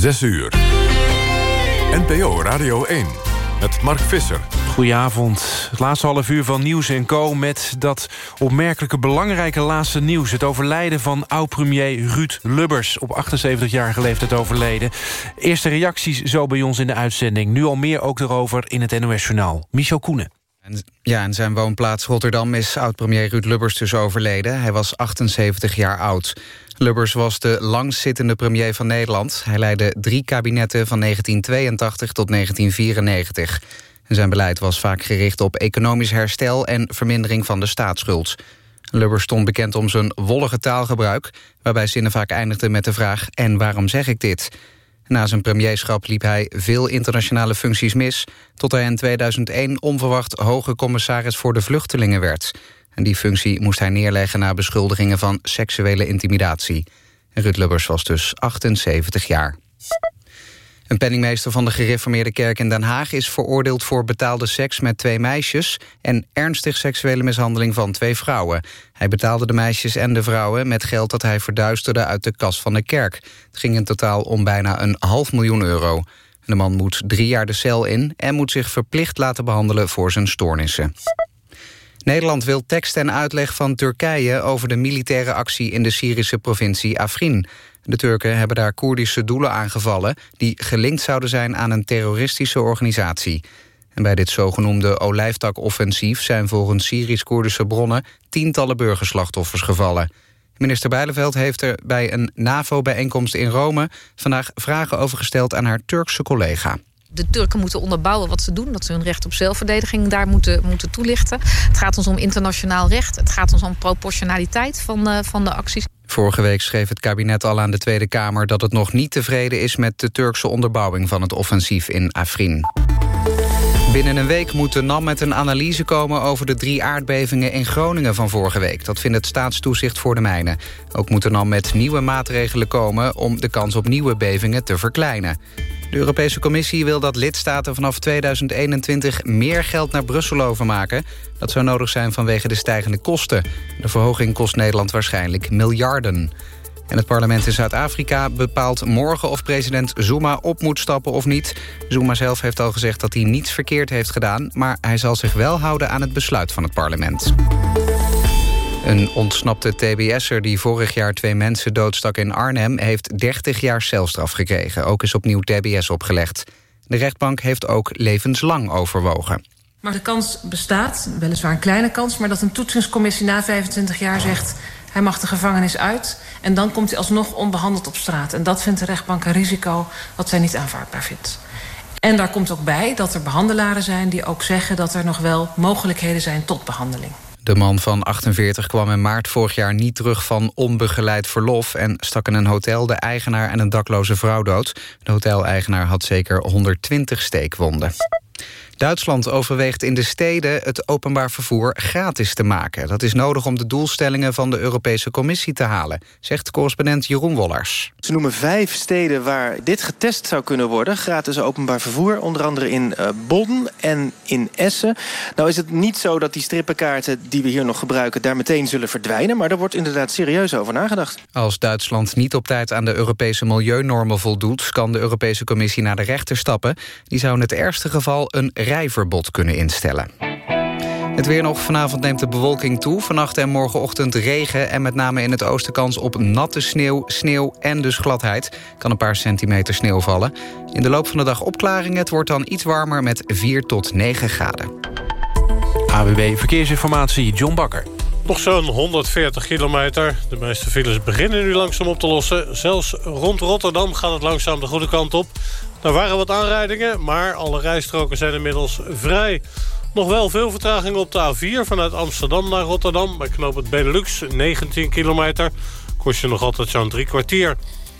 6 uur. NPO Radio 1 met Mark Visser. Goedenavond. Het laatste half uur van Nieuws en Co. met dat opmerkelijke belangrijke laatste nieuws. Het overlijden van oud-premier Ruud Lubbers. Op 78-jarige leeftijd overleden. Eerste reacties zo bij ons in de uitzending. Nu al meer ook erover in het NOS Journaal. Michel Koenen. Ja, in zijn woonplaats Rotterdam is oud-premier Ruud Lubbers dus overleden. Hij was 78 jaar oud. Lubbers was de langzittende premier van Nederland. Hij leidde drie kabinetten van 1982 tot 1994. zijn beleid was vaak gericht op economisch herstel... en vermindering van de staatsschuld. Lubbers stond bekend om zijn wollige taalgebruik... waarbij zinnen vaak eindigden met de vraag... en waarom zeg ik dit? Na zijn premierschap liep hij veel internationale functies mis... tot hij in 2001 onverwacht hoge commissaris voor de vluchtelingen werd... En die functie moest hij neerleggen na beschuldigingen van seksuele intimidatie. Ruud Lubbers was dus 78 jaar. Een penningmeester van de gereformeerde kerk in Den Haag... is veroordeeld voor betaalde seks met twee meisjes... en ernstig seksuele mishandeling van twee vrouwen. Hij betaalde de meisjes en de vrouwen met geld dat hij verduisterde... uit de kas van de kerk. Het ging in totaal om bijna een half miljoen euro. De man moet drie jaar de cel in... en moet zich verplicht laten behandelen voor zijn stoornissen. Nederland wil tekst en uitleg van Turkije over de militaire actie in de Syrische provincie Afrin. De Turken hebben daar Koerdische doelen aangevallen... die gelinkt zouden zijn aan een terroristische organisatie. En bij dit zogenoemde olijftak-offensief... zijn volgens Syrisch-Koerdische bronnen tientallen burgerslachtoffers gevallen. Minister Bijleveld heeft er bij een NAVO-bijeenkomst in Rome... vandaag vragen over gesteld aan haar Turkse collega de Turken moeten onderbouwen wat ze doen. Dat ze hun recht op zelfverdediging daar moeten, moeten toelichten. Het gaat ons om internationaal recht. Het gaat ons om proportionaliteit van, uh, van de acties. Vorige week schreef het kabinet al aan de Tweede Kamer... dat het nog niet tevreden is met de Turkse onderbouwing van het offensief in Afrin. Binnen een week moet de NAM met een analyse komen over de drie aardbevingen in Groningen van vorige week. Dat vindt het staatstoezicht voor de mijnen. Ook moet de NAM met nieuwe maatregelen komen om de kans op nieuwe bevingen te verkleinen. De Europese Commissie wil dat lidstaten vanaf 2021 meer geld naar Brussel overmaken. Dat zou nodig zijn vanwege de stijgende kosten. De verhoging kost Nederland waarschijnlijk miljarden. En het parlement in Zuid-Afrika bepaalt morgen of president Zuma op moet stappen of niet. Zuma zelf heeft al gezegd dat hij niets verkeerd heeft gedaan... maar hij zal zich wel houden aan het besluit van het parlement. Een ontsnapte TBS'er die vorig jaar twee mensen doodstak in Arnhem... heeft 30 jaar celstraf gekregen. Ook is opnieuw TBS opgelegd. De rechtbank heeft ook levenslang overwogen. Maar de kans bestaat, weliswaar een kleine kans... maar dat een toetsingscommissie na 25 jaar zegt... hij mag de gevangenis uit en dan komt hij alsnog onbehandeld op straat. En dat vindt de rechtbank een risico wat zij niet aanvaardbaar vindt. En daar komt ook bij dat er behandelaren zijn die ook zeggen... dat er nog wel mogelijkheden zijn tot behandeling. De man van 48 kwam in maart vorig jaar niet terug van onbegeleid verlof... en stak in een hotel de eigenaar en een dakloze vrouw dood. De hoteleigenaar had zeker 120 steekwonden. Duitsland overweegt in de steden het openbaar vervoer gratis te maken. Dat is nodig om de doelstellingen van de Europese Commissie te halen, zegt correspondent Jeroen Wollers. Ze noemen vijf steden waar dit getest zou kunnen worden. Gratis openbaar vervoer, onder andere in uh, Bonn en in Essen. Nou is het niet zo dat die strippenkaarten die we hier nog gebruiken... daar meteen zullen verdwijnen, maar daar wordt inderdaad serieus over nagedacht. Als Duitsland niet op tijd aan de Europese milieunormen voldoet... kan de Europese Commissie naar de rechter stappen. Die zou in het ergste geval een rijverbod kunnen instellen. Het weer nog. Vanavond neemt de bewolking toe. Vannacht en morgenochtend regen en met name in het oosten kans op natte sneeuw, sneeuw en dus gladheid. Kan een paar centimeter sneeuw vallen. In de loop van de dag opklaringen. Het wordt dan iets warmer met 4 tot 9 graden. AWB Verkeersinformatie, John Bakker. Nog zo'n 140 kilometer. De meeste files beginnen nu langzaam op te lossen. Zelfs rond Rotterdam gaat het langzaam de goede kant op. Er waren wat aanrijdingen, maar alle rijstroken zijn inmiddels vrij. Nog wel veel vertraging op de A4 vanuit Amsterdam naar Rotterdam. Bij knoop Benelux, 19 kilometer. Kost je nog altijd zo'n drie kwartier.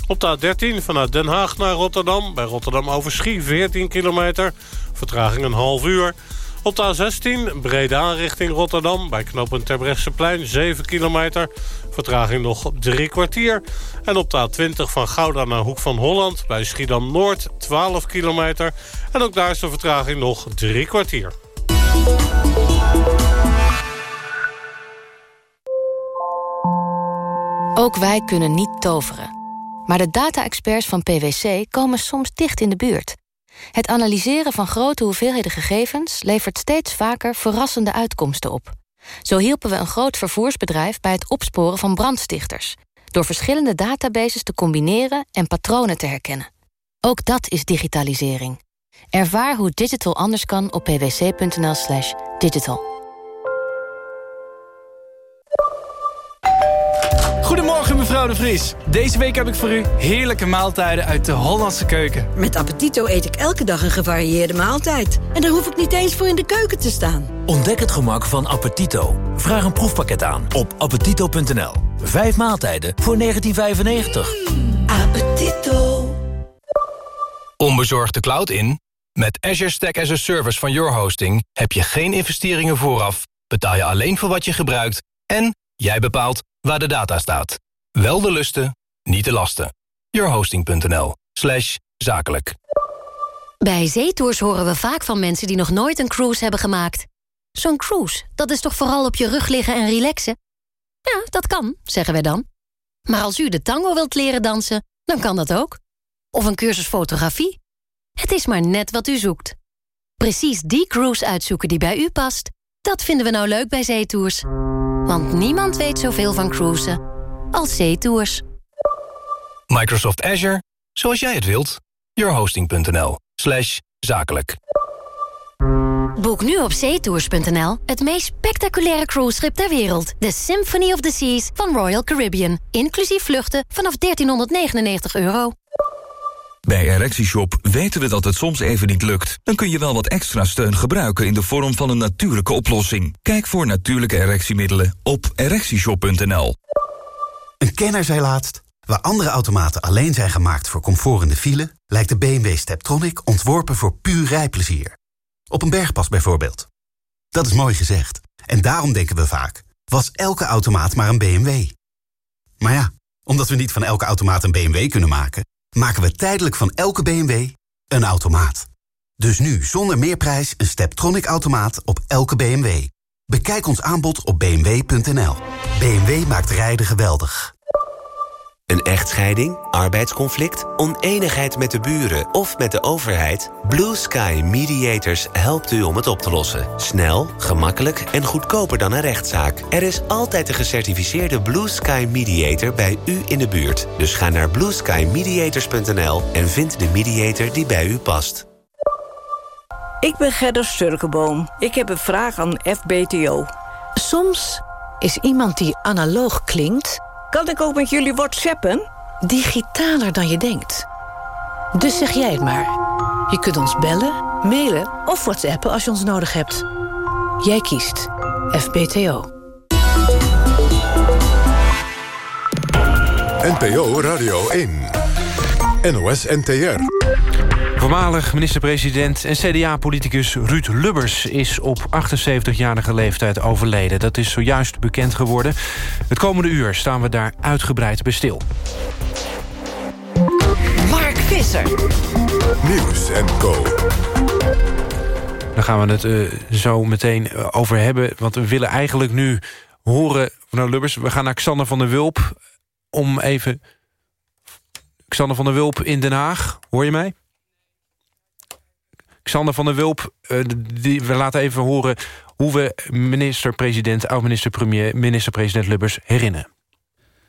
Op de A13 vanuit Den Haag naar Rotterdam. Bij Rotterdam Overschie, 14 kilometer. Vertraging een half uur. Op de A16 Breda richting Rotterdam. Bij knooppunt Terbrechtseplein 7 kilometer. Vertraging nog drie kwartier. En op de A20 van Gouda naar Hoek van Holland. Bij Schiedam-Noord 12 kilometer. En ook daar is de vertraging nog drie kwartier. Ook wij kunnen niet toveren. Maar de data-experts van PwC komen soms dicht in de buurt. Het analyseren van grote hoeveelheden gegevens... levert steeds vaker verrassende uitkomsten op. Zo hielpen we een groot vervoersbedrijf bij het opsporen van brandstichters... door verschillende databases te combineren en patronen te herkennen. Ook dat is digitalisering. Ervaar hoe digital anders kan op pwc.nl slash digital. Goedemorgen mevrouw de Vries. Deze week heb ik voor u heerlijke maaltijden uit de Hollandse keuken. Met Appetito eet ik elke dag een gevarieerde maaltijd. En daar hoef ik niet eens voor in de keuken te staan. Ontdek het gemak van Appetito. Vraag een proefpakket aan op appetito.nl. Vijf maaltijden voor 1995. Appetito. Onbezorgd de cloud in? Met Azure Stack as a Service van Your Hosting... heb je geen investeringen vooraf, betaal je alleen voor wat je gebruikt... en jij bepaalt waar de data staat. Wel de lusten, niet de lasten. Yourhosting.nl slash zakelijk. Bij zeetours horen we vaak van mensen die nog nooit een cruise hebben gemaakt. Zo'n cruise, dat is toch vooral op je rug liggen en relaxen? Ja, dat kan, zeggen wij dan. Maar als u de tango wilt leren dansen, dan kan dat ook. Of een cursus fotografie. Het is maar net wat u zoekt. Precies die cruise uitzoeken die bij u past, dat vinden we nou leuk bij zeetours. Want niemand weet zoveel van cruisen als zeetours. Microsoft Azure, zoals jij het wilt. Yourhosting.nl slash zakelijk. Boek nu op zeetours.nl het meest spectaculaire cruiseschip ter wereld. De Symphony of the Seas van Royal Caribbean. Inclusief vluchten vanaf 1399 euro. Bij ErectieShop weten we dat het soms even niet lukt. Dan kun je wel wat extra steun gebruiken in de vorm van een natuurlijke oplossing. Kijk voor natuurlijke erectiemiddelen op ErectieShop.nl. Een kenner zei laatst... waar andere automaten alleen zijn gemaakt voor comfort in de file... lijkt de BMW Steptronic ontworpen voor puur rijplezier. Op een bergpas bijvoorbeeld. Dat is mooi gezegd. En daarom denken we vaak... was elke automaat maar een BMW? Maar ja, omdat we niet van elke automaat een BMW kunnen maken maken we tijdelijk van elke BMW een automaat. Dus nu zonder meerprijs een Steptronic-automaat op elke BMW. Bekijk ons aanbod op bmw.nl. BMW maakt rijden geweldig. Een echtscheiding, arbeidsconflict, oneenigheid met de buren of met de overheid? Blue Sky Mediators helpt u om het op te lossen. Snel, gemakkelijk en goedkoper dan een rechtszaak. Er is altijd een gecertificeerde Blue Sky Mediator bij u in de buurt. Dus ga naar blueskymediators.nl en vind de mediator die bij u past. Ik ben Gerda Sturkenboom. Ik heb een vraag aan FBTO. Soms is iemand die analoog klinkt kan ik ook met jullie whatsappen? Digitaler dan je denkt. Dus zeg jij het maar. Je kunt ons bellen, mailen of whatsappen als je ons nodig hebt. Jij kiest FBTO. NPO Radio 1. NOS NTR. Voormalig minister-president en CDA-politicus Ruud Lubbers... is op 78-jarige leeftijd overleden. Dat is zojuist bekend geworden. Het komende uur staan we daar uitgebreid bij stil. Mark Visser. Nieuws en Co. Daar gaan we het uh, zo meteen uh, over hebben. Want we willen eigenlijk nu horen... Nou, Lubbers, we gaan naar Xander van der Wulp... om even... Xander van der Wulp in Den Haag. Hoor je mij? Xander van der Wulp, uh, die, we laten even horen... hoe we minister-president, oud-minister-premier... minister-president Lubbers herinneren.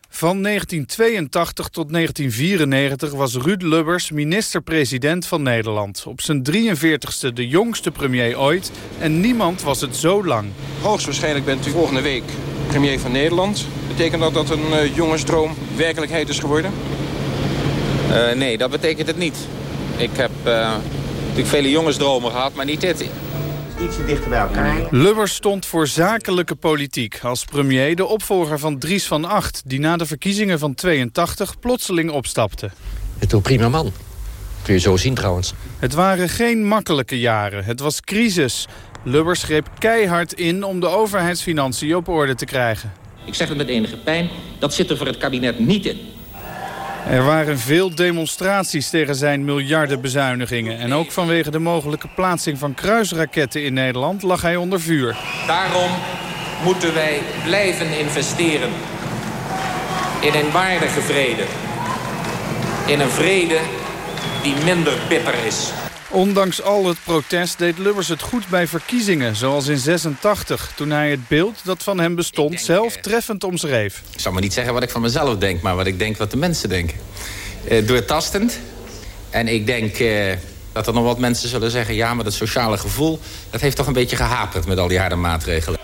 Van 1982 tot 1994 was Ruud Lubbers minister-president van Nederland. Op zijn 43ste de jongste premier ooit en niemand was het zo lang. Hoogstwaarschijnlijk bent u volgende week premier van Nederland. Betekent dat dat een uh, jongensdroom werkelijkheid is geworden? Uh, nee, dat betekent het niet. Ik heb uh, natuurlijk vele jongensdromen gehad, maar niet dit. Ietsje dichter bij elkaar. Lubbers stond voor zakelijke politiek. Als premier de opvolger van Dries van Acht... die na de verkiezingen van 82 plotseling opstapte. Het was prima man. Kun je zo zien trouwens. Het waren geen makkelijke jaren. Het was crisis. Lubbers greep keihard in om de overheidsfinanciën op orde te krijgen. Ik zeg het met enige pijn, dat zit er voor het kabinet niet in. Er waren veel demonstraties tegen zijn miljardenbezuinigingen. En ook vanwege de mogelijke plaatsing van kruisraketten in Nederland lag hij onder vuur. Daarom moeten wij blijven investeren in een waardige vrede. in een vrede die minder bitter is. Ondanks al het protest deed Lubbers het goed bij verkiezingen, zoals in 86... toen hij het beeld dat van hem bestond zelf treffend omschreef. Ik zal maar niet zeggen wat ik van mezelf denk, maar wat ik denk wat de mensen denken. Uh, doortastend. En ik denk uh, dat er nog wat mensen zullen zeggen... ja, maar dat sociale gevoel, dat heeft toch een beetje gehaperd met al die harde maatregelen.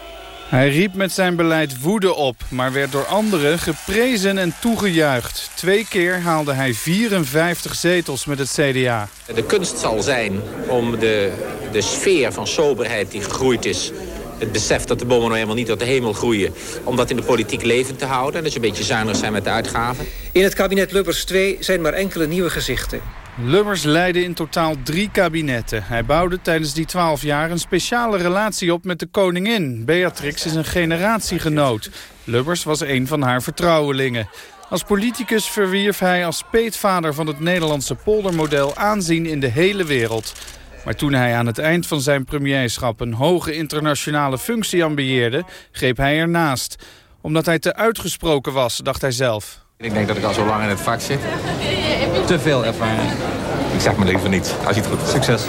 Hij riep met zijn beleid woede op, maar werd door anderen geprezen en toegejuicht. Twee keer haalde hij 54 zetels met het CDA. De kunst zal zijn om de, de sfeer van soberheid die gegroeid is... het besef dat de bomen nou helemaal niet tot de hemel groeien... om dat in de politiek levend te houden. En dus een beetje zuinig zijn met de uitgaven. In het kabinet Lubbers 2 zijn maar enkele nieuwe gezichten. Lubbers leidde in totaal drie kabinetten. Hij bouwde tijdens die twaalf jaar een speciale relatie op met de koningin. Beatrix is een generatiegenoot. Lubbers was een van haar vertrouwelingen. Als politicus verwierf hij als peetvader van het Nederlandse poldermodel aanzien in de hele wereld. Maar toen hij aan het eind van zijn premierschap een hoge internationale functie ambieerde, greep hij ernaast. Omdat hij te uitgesproken was, dacht hij zelf. Ik denk dat ik al zo lang in het vak zit. Te veel ervaring. Ik zeg maar liever niet, als je het goed Succes.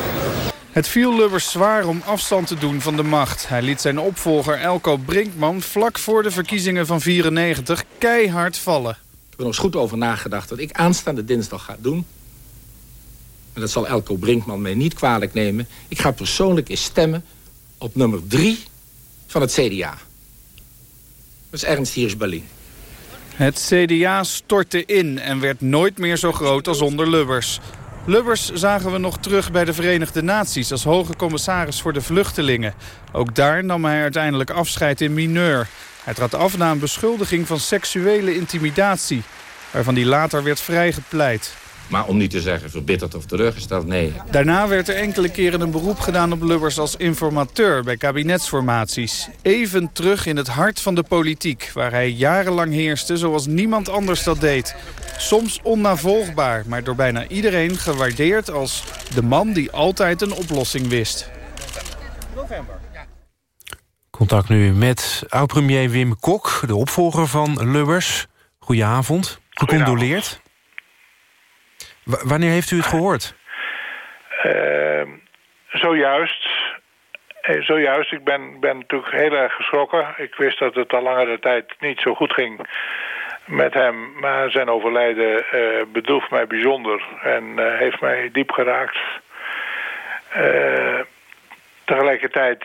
Het viel Lubbers zwaar om afstand te doen van de macht. Hij liet zijn opvolger Elko Brinkman vlak voor de verkiezingen van 94 keihard vallen. Ik heb er nog eens goed over nagedacht wat ik aanstaande dinsdag ga doen. En dat zal Elko Brinkman mij niet kwalijk nemen. Ik ga persoonlijk eens stemmen op nummer 3 van het CDA. Dat is Ernst Hiers-Berlin. Het CDA stortte in en werd nooit meer zo groot als onder Lubbers. Lubbers zagen we nog terug bij de Verenigde Naties als hoge commissaris voor de vluchtelingen. Ook daar nam hij uiteindelijk afscheid in mineur. Hij trad af na een beschuldiging van seksuele intimidatie, waarvan hij later werd vrijgepleit. Maar om niet te zeggen verbitterd of teleurgesteld, nee. Daarna werd er enkele keren een beroep gedaan op Lubbers als informateur bij kabinetsformaties. Even terug in het hart van de politiek, waar hij jarenlang heerste zoals niemand anders dat deed. Soms onnavolgbaar, maar door bijna iedereen gewaardeerd als de man die altijd een oplossing wist. Contact nu met oud-premier Wim Kok, de opvolger van Lubbers. Goedenavond, gecondoleerd. Wanneer heeft u het gehoord? Uh, zojuist. Eh, zojuist. Ik ben, ben natuurlijk heel erg geschrokken. Ik wist dat het al langere tijd niet zo goed ging met hem. Maar zijn overlijden uh, mij bijzonder en uh, heeft mij diep geraakt. Tegelijkertijd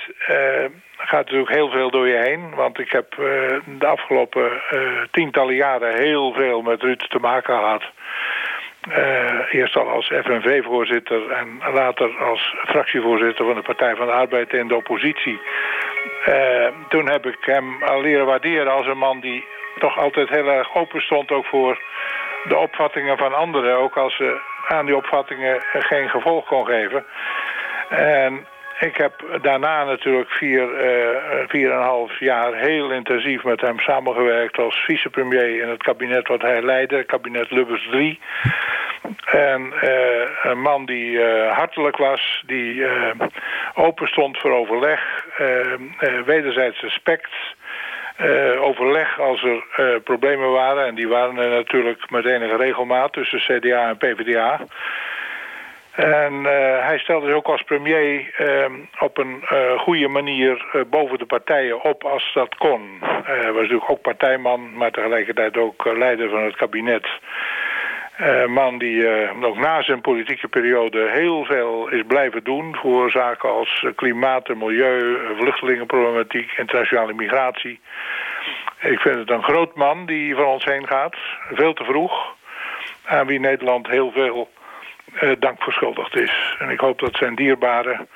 gaat natuurlijk heel veel door je heen. Want ik heb de afgelopen tientallen jaren heel veel met Ruud te maken gehad. Eerst al als FNV-voorzitter en later als fractievoorzitter van de Partij van de Arbeid in de oppositie. toen heb ik hem al leren waarderen als een man die toch altijd heel erg open stond ook voor de opvattingen van anderen. Ook als ze aan die opvattingen geen gevolg kon geven. En ik heb daarna natuurlijk vier, uh, vier en een half jaar heel intensief met hem samengewerkt als vicepremier in het kabinet wat hij leidde, kabinet Lubbers 3. En uh, een man die uh, hartelijk was, die open stond voor overleg, wederzijds respect, uh, overleg als er uh, problemen waren. En die waren er natuurlijk met enige regelmaat tussen CDA en PvdA. En uh, hij stelde zich ook als premier op een goede manier boven de partijen op als dat kon. Hij was natuurlijk ook partijman, maar tegelijkertijd ook leider van het kabinet. Een man die ook na zijn politieke periode heel veel is blijven doen... voor zaken als klimaat en milieu, vluchtelingenproblematiek, internationale migratie... Ik vind het een groot man die van ons heen gaat. Veel te vroeg. Aan wie Nederland heel veel uh, dank verschuldigd is. En ik hoop dat zijn dierbaren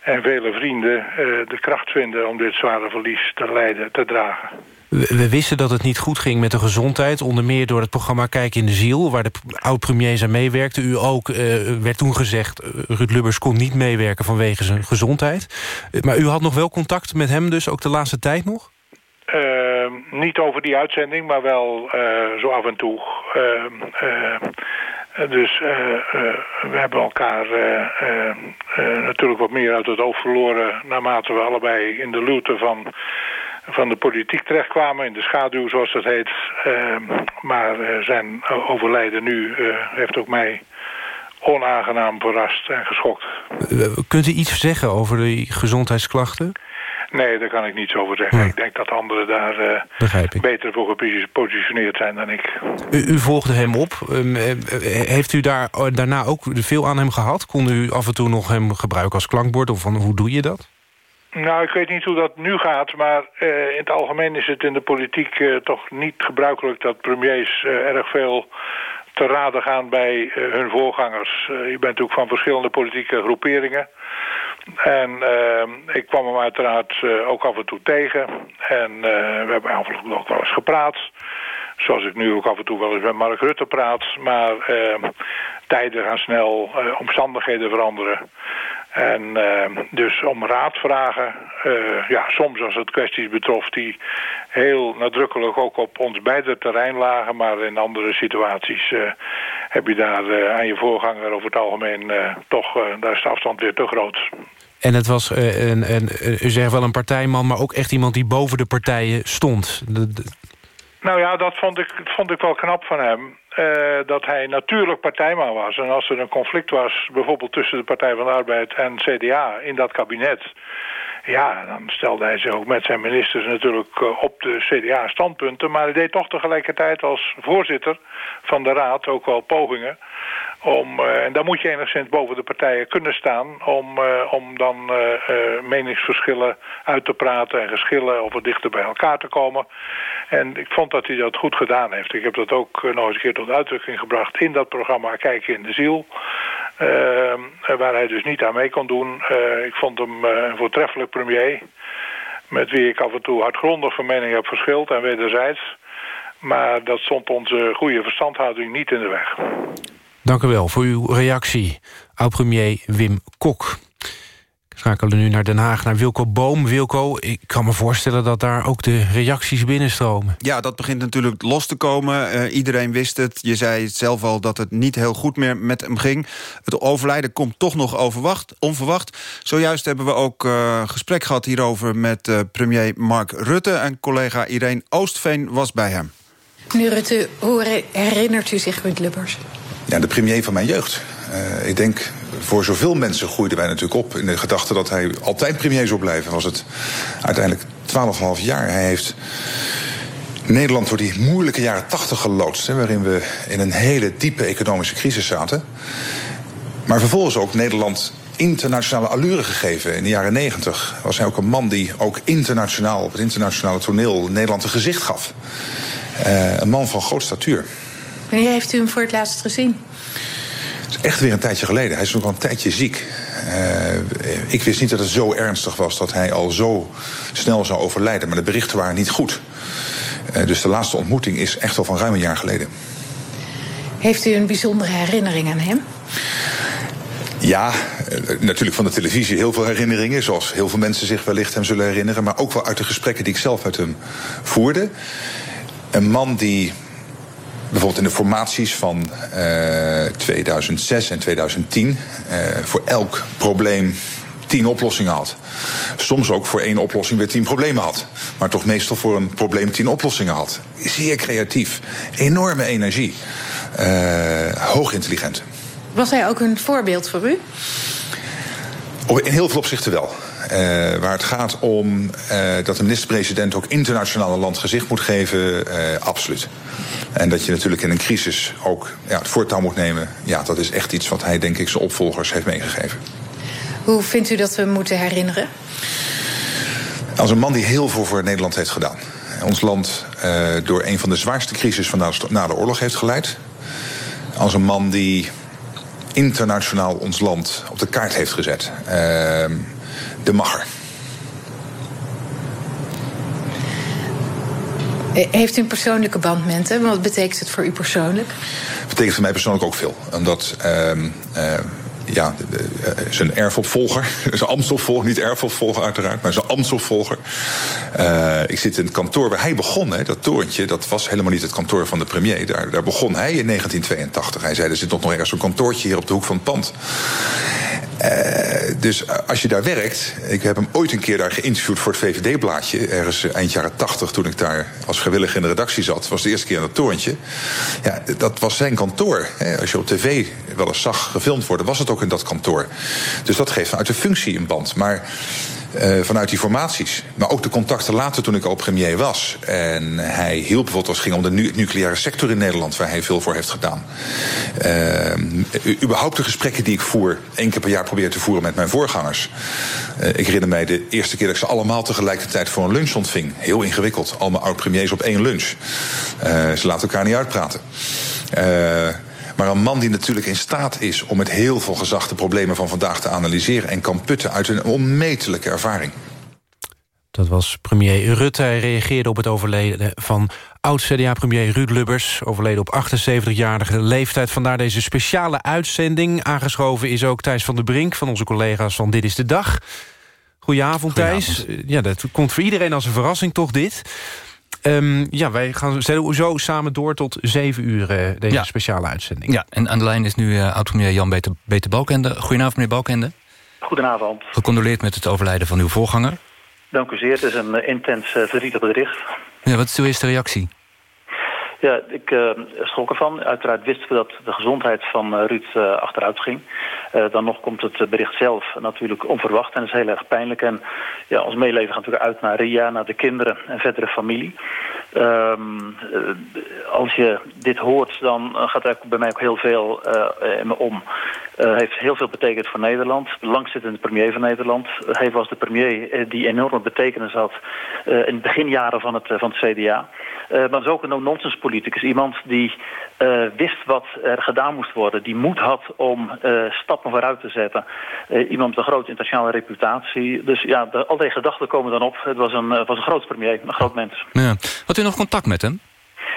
en vele vrienden uh, de kracht vinden... om dit zware verlies te leiden, te dragen. We, wisten dat het niet goed ging met de gezondheid. Onder meer door het programma Kijk in de Ziel... waar de oud-premiers aan meewerkte. U ook, uh, werd toen gezegd... Ruud Lubbers kon niet meewerken vanwege zijn gezondheid. maar u had nog wel contact met hem dus ook de laatste tijd nog? Uh, niet over die uitzending, maar wel zo af en toe. Uh, dus we hebben elkaar natuurlijk wat meer uit het oog verloren... naarmate we allebei in de looten van van de politiek terechtkwamen, in de schaduw zoals dat heet. Ehm, maar zijn overlijden nu heeft ook mij onaangenaam verrast en geschokt. Kunt u iets zeggen over de gezondheidsklachten? Nee, daar kan ik niets over zeggen. Ik denk dat anderen daar uh, beter voor gepositioneerd zijn dan ik. U, u volgde hem op. Um, heeft u daar daarna ook veel aan hem gehad? Kon u af en toe nog hem gebruiken als klankbord? Of van, hoe doe je dat? Nou, ik weet niet hoe dat nu gaat, maar uh, in het algemeen is het in de politiek uh, toch niet gebruikelijk dat premiers uh, erg veel te raden gaan bij hun voorgangers. je bent natuurlijk van verschillende politieke groeperingen. En ik kwam hem uiteraard ook af en toe tegen. En we hebben toe ook wel eens gepraat. Zoals ik nu ook af en toe wel eens met Mark Rutte praat. Maar ehm, tijden gaan snel, eh, omstandigheden veranderen. En dus om raad vragen, ja, soms als het kwesties betrof die heel nadrukkelijk ook op ons beide terrein lagen, maar in andere situaties heb je daar aan je voorganger over het algemeen toch, daar is de afstand weer te groot. En het was, een, een, u zegt wel een partijman... maar ook echt iemand die boven de partijen stond. Nou ja, dat vond ik, vond ik wel knap van hem. Uh, dat hij natuurlijk partijman was. En als er een conflict was, bijvoorbeeld tussen de Partij van de Arbeid en CDA in dat kabinet... Ja, dan stelde hij zich ook met zijn ministers natuurlijk eh, op de CDA-standpunten. Maar hij deed toch tegelijkertijd als voorzitter van de Raad ook wel pogingen om, uh, en dan moet je enigszins boven de partijen kunnen staan... om, uh, om dan uh, meningsverschillen uit te praten en geschillen... wat dichter bij elkaar te komen. En ik vond dat hij dat goed gedaan heeft. Ik heb dat ook nog eens een keer tot uitdrukking gebracht... in dat programma Kijken in de Ziel. waar hij dus niet aan mee kon doen. ik vond hem een voortreffelijk premier... met wie ik af en toe hardgrondig van mening heb verschild en wederzijds... Maar dat stond onze goede verstandhouding niet in de weg. Dank u wel voor uw reactie, oud-premier Wim Kok. Ik schakelen nu naar Den Haag, naar Wilco Boom. Wilco, ik kan me voorstellen dat daar ook de reacties binnenstromen. Ja, dat begint natuurlijk los te komen. Uh, iedereen wist het. Je zei het zelf al dat het niet heel goed meer met hem ging. Het overlijden komt toch nog overwacht, onverwacht. Zojuist hebben we ook uh, gesprek gehad hierover... met uh, premier Mark Rutte en collega Irene Oostveen was bij hem. Meneer Rutte, hoe herinnert u zich Ruud Lubbers? Ja, de premier van mijn jeugd. Uh, ik denk, voor zoveel mensen groeiden wij natuurlijk op... in de gedachte dat hij altijd premier zou blijven. Was het uiteindelijk 12,5 jaar. Hij heeft Nederland door die moeilijke jaren 80 geloodst... Hè, waarin we in een hele diepe economische crisis zaten. Maar vervolgens ook Nederland internationale allure gegeven. In de jaren 90 was hij ook een man die ook internationaal... op het internationale toneel Nederland een gezicht gaf. Uh, een man van groot statuur. Wanneer heeft u hem voor het laatst gezien? Het is echt weer een tijdje geleden. Hij is nog al een tijdje ziek. Uh, ik wist niet dat het zo ernstig was dat hij al zo snel zou overlijden. Maar de berichten waren niet goed. Uh, dus de laatste ontmoeting is echt al van ruim een jaar geleden. Heeft u een bijzondere herinnering aan hem? Ja, natuurlijk van de televisie heel veel herinneringen. Zoals heel veel mensen zich wellicht hem zullen herinneren. Maar ook wel uit de gesprekken die ik zelf met hem voerde. Een man die bijvoorbeeld in de formaties van uh, 2006 en 2010 uh, voor elk probleem tien oplossingen had. Soms ook voor één oplossing weer tien problemen had. Maar toch meestal voor een probleem tien oplossingen had. Zeer creatief. Enorme energie. Uh, hoog intelligent. Was hij ook een voorbeeld voor u? In heel veel opzichten wel. Uh, waar het gaat om uh, dat de minister-president ook internationaal een land gezicht moet geven, uh, absoluut. En dat je natuurlijk in een crisis ook ja, het voortouw moet nemen. Ja, dat is echt iets wat hij, denk ik, zijn opvolgers heeft meegegeven. Hoe vindt u dat we moeten herinneren? Als een man die heel veel voor Nederland heeft gedaan. Ons land uh, door een van de zwaarste crisis van na de oorlog heeft geleid. Als een man die internationaal ons land op de kaart heeft gezet. Uh, de macher. Heeft u een persoonlijke band met hem? Wat betekent het voor u persoonlijk? Het betekent voor mij persoonlijk ook veel. Omdat uh, uh, ja, zijn erfopvolger, zijn ambtsopvolger, niet erfopvolger uiteraard, maar zijn ambtsopvolger. Uh, ik zit in het kantoor waar hij begon, hè, dat torentje, dat was helemaal niet het kantoor van de premier. Daar, daar begon hij in 1982. Hij zei, er zit nog ergens een kantoortje hier op de hoek van het pand. Uh, dus als je daar werkt... Ik heb hem ooit een keer daar geïnterviewd voor het VVD-blaadje... ergens eind jaren tachtig, toen ik daar als vrijwilliger in de redactie zat... was de eerste keer in dat torentje. Ja, dat was zijn kantoor. Als je op tv wel eens zag gefilmd worden... was het ook in dat kantoor. Dus dat geeft vanuit de functie een band. Maar uh, vanuit die formaties. Maar ook de contacten later toen ik al premier was. En hij hielp bijvoorbeeld als het ging om de nu nucleaire sector in Nederland... waar hij veel voor heeft gedaan. Uh, überhaupt de gesprekken die ik voer... één keer per jaar probeer te voeren met mijn voorgangers. Uh, ik herinner mij de eerste keer dat ik ze allemaal tegelijkertijd... voor een lunch ontving. Heel ingewikkeld. Al mijn oud-premiers op één lunch. ze laten elkaar niet uitpraten. Maar een man die natuurlijk in staat is om met heel veel gezag de problemen van vandaag te analyseren en kan putten uit een onmetelijke ervaring. Dat was premier Rutte. Hij reageerde op het overleden van oud-CDA-premier Ruud Lubbers. Overleden op 78-jarige leeftijd. Vandaar deze speciale uitzending. Aangeschoven is ook Thijs van der Brink... van onze collega's van Dit is de Dag. Goedenavond, Thijs. Ja, dat komt voor iedereen als een verrassing, toch dit? Um, ja, wij gaan sowieso samen door tot zeven uur uh, deze ja. speciale uitzending. Ja, en aan de lijn is nu uh, oud-premier Jan Beter, Beter Balkende. Goedenavond, meneer Balkende. Goedenavond. Gecondoleerd met het overlijden van uw voorganger. Dank u zeer. Het is een uh, intens verdrietig bericht. Ja, wat is uw eerste reactie? Ja, ik uh, schrok ervan. Uiteraard wisten we dat de gezondheid van uh, Ruud uh, achteruit ging. dan nog komt het bericht zelf natuurlijk onverwacht en is heel erg pijnlijk. En ja, ons meeleven gaat natuurlijk uit naar Ria, naar de kinderen en verdere familie. Um, als je dit hoort, dan gaat er bij mij ook heel veel in me om. Heeft heel veel betekend voor Nederland. De langzittende premier van Nederland. Hij was de premier die enorme betekenis had in de beginjaren van het, van het CDA. Uh, maar is ook een no-nonsense politicus. Iemand die uh, wist wat er gedaan moest worden. Die moed had om uh, stappen vooruit te zetten. iemand met een grote internationale reputatie. Dus ja, al die gedachten komen dan op. Het was een, was een groot premier, een groot mens. Ja. Had u nog contact met hem?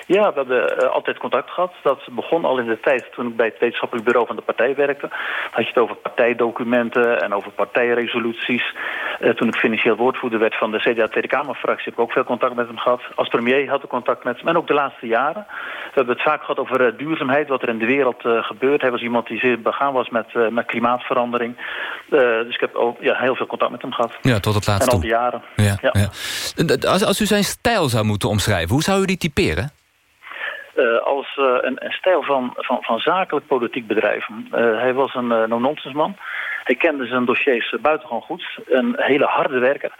Ja, we hebben uh, altijd contact gehad. Dat begon al in de tijd toen ik bij het wetenschappelijk bureau van de partij werkte. Had je het over partijdocumenten en over partijresoluties. Uh, toen ik financieel woordvoerder werd van de CDA Tweede Kamerfractie... heb ik ook veel contact met hem gehad. Als premier had ik contact met hem. En ook de laatste jaren. We hebben het vaak gehad over uh, duurzaamheid, wat er in de wereld gebeurt. Hij was iemand die zeer begaan was met, met klimaatverandering. dus ik heb ook ja, heel veel contact met hem gehad. Ja, tot het laatste En al die jaren. Ja, ja. ja. Als, als u zijn stijl zou moeten omschrijven, hoe zou u die typeren? Uh, als uh, een, een, stijl van, van, van zakelijk politiek bedrijven. Uh, hij was een no-nonsense man. Hij kende zijn dossiers buitengewoon goed. Een hele harde werker.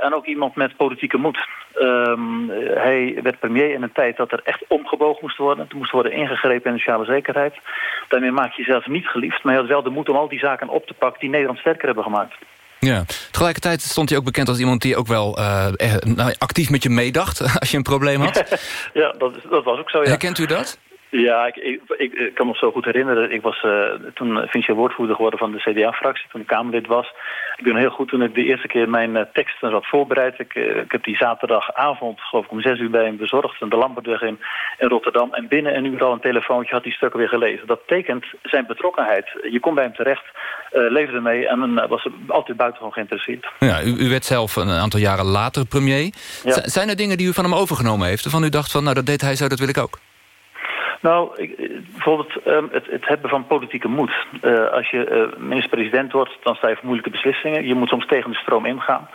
en ook iemand met politieke moed. Um, hij werd premier in een tijd dat er echt omgebogen moest worden. Toen moest worden ingegrepen in de sociale zekerheid. Daarmee maak je jezelf niet geliefd. Maar hij had wel de moed om al die zaken op te pakken die Nederland sterker hebben gemaakt. Ja, tegelijkertijd stond hij ook bekend als iemand die ook wel uh, actief met je meedacht als je een probleem had. ja, dat, dat was ook zo, ja. Herkent u dat? Ja, ik, ik, ik, kan me zo goed herinneren. Ik was uh, toen financieel woordvoerder geworden van de CDA-fractie, toen ik Kamerlid was. Ik ben heel goed toen ik de eerste keer mijn uh, teksten had voorbereid. Ik, uh, ik heb die zaterdagavond, geloof ik, om zes uur bij hem bezorgd. In de Lambertweg in, in Rotterdam. En binnen een uur al een telefoontje had die stukken weer gelezen. Dat tekent zijn betrokkenheid. Je kon bij hem terecht, leefde mee en was altijd buitengewoon geïnteresseerd. Ja, u, u, werd zelf een aantal jaren later premier. Ja. Zijn er dingen die u van hem overgenomen heeft? Van u dacht van, nou dat deed hij zo, dat wil ik ook? Nou, ik, bijvoorbeeld um, het, hebben van politieke moed. Uh, als je uh, minister-president wordt, dan sta je voor moeilijke beslissingen. Je moet soms tegen de stroom ingaan.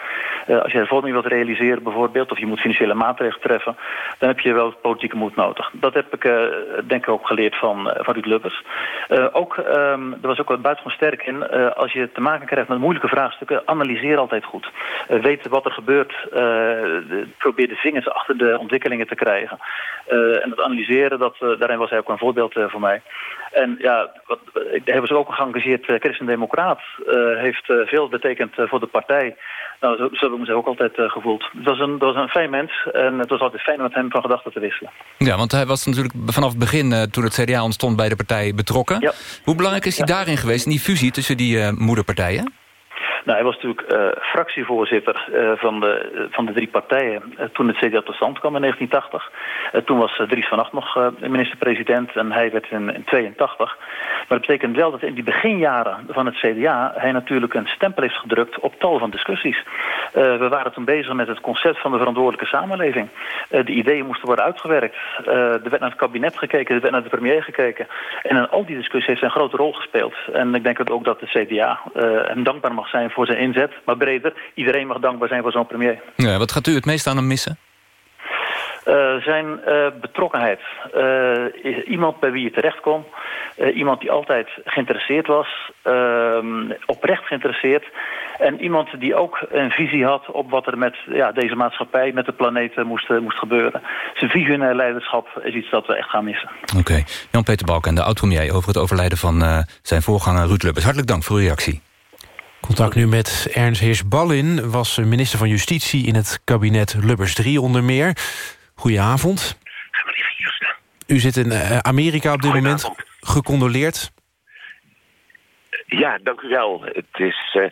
Als je hervorming wilt realiseren bijvoorbeeld, of je moet financiële maatregelen treffen, dan heb je wel politieke moed nodig. Dat heb ik denk ik ook geleerd van, van Ruud Lubbers. ook, um, er was ook wat buitengewoon sterk in, als je te maken krijgt met moeilijke vraagstukken, analyseer altijd goed. weet wat er gebeurt, probeer de vingers achter de ontwikkelingen te krijgen. en dat analyseren, dat, daarin was hij ook een voorbeeld uh, voor mij. En ja, wat, hij was ook een geëngageerd uh, christendemocraat. Uh, heeft veel betekend voor de partij. Nou, zo, zo hebben we zich ook altijd gevoeld. Het was, een, het was een fijn mens en het was altijd fijn om met hem van gedachten te wisselen. Ja, want hij was natuurlijk vanaf het begin, toen het CDA ontstond, bij de partij betrokken. Ja. Hoe belangrijk is hij ja. daarin geweest, in die fusie tussen die moederpartijen? Nou, hij was natuurlijk uh, fractievoorzitter uh, van, de, van de drie partijen uh, toen het CDA tot stand kwam in 1980. toen was Dries van Acht nog minister-president en hij werd in, in 82. Maar dat betekent wel dat in die beginjaren van het CDA hij natuurlijk een stempel heeft gedrukt op tal van discussies. Uh, we waren toen bezig met het concept van de verantwoordelijke samenleving. Uh, de ideeën moesten worden uitgewerkt. Uh, er werd naar het kabinet gekeken, er werd naar de premier gekeken. En in al die discussies heeft hij een grote rol gespeeld. En ik denk ook dat de CDA hem dankbaar mag zijn voor zijn inzet. Maar breder, iedereen mag dankbaar zijn voor zo'n premier. Wat gaat u het meest aan hem missen? Uh, zijn uh, betrokkenheid. Uh, iemand bij wie je terecht kon. iemand die altijd geïnteresseerd was. Ehm, oprecht geïnteresseerd. En iemand die ook een visie had op wat er met ja, deze maatschappij, met de planeet moest, moest gebeuren. Zijn visionair leiderschap is iets dat we echt gaan missen. Oké. Jan-Peter Balk en de oud-premier over het overlijden van zijn voorganger Ruud Lubbers. Hartelijk dank voor uw reactie. Contact nu met Ernst Heers-Ballin, was minister van Justitie in het kabinet Lubbers 3 onder meer. Goedenavond. U zit in uh, Amerika op dit moment. Gecondoleerd. Ja, dank u wel. Het is, uh,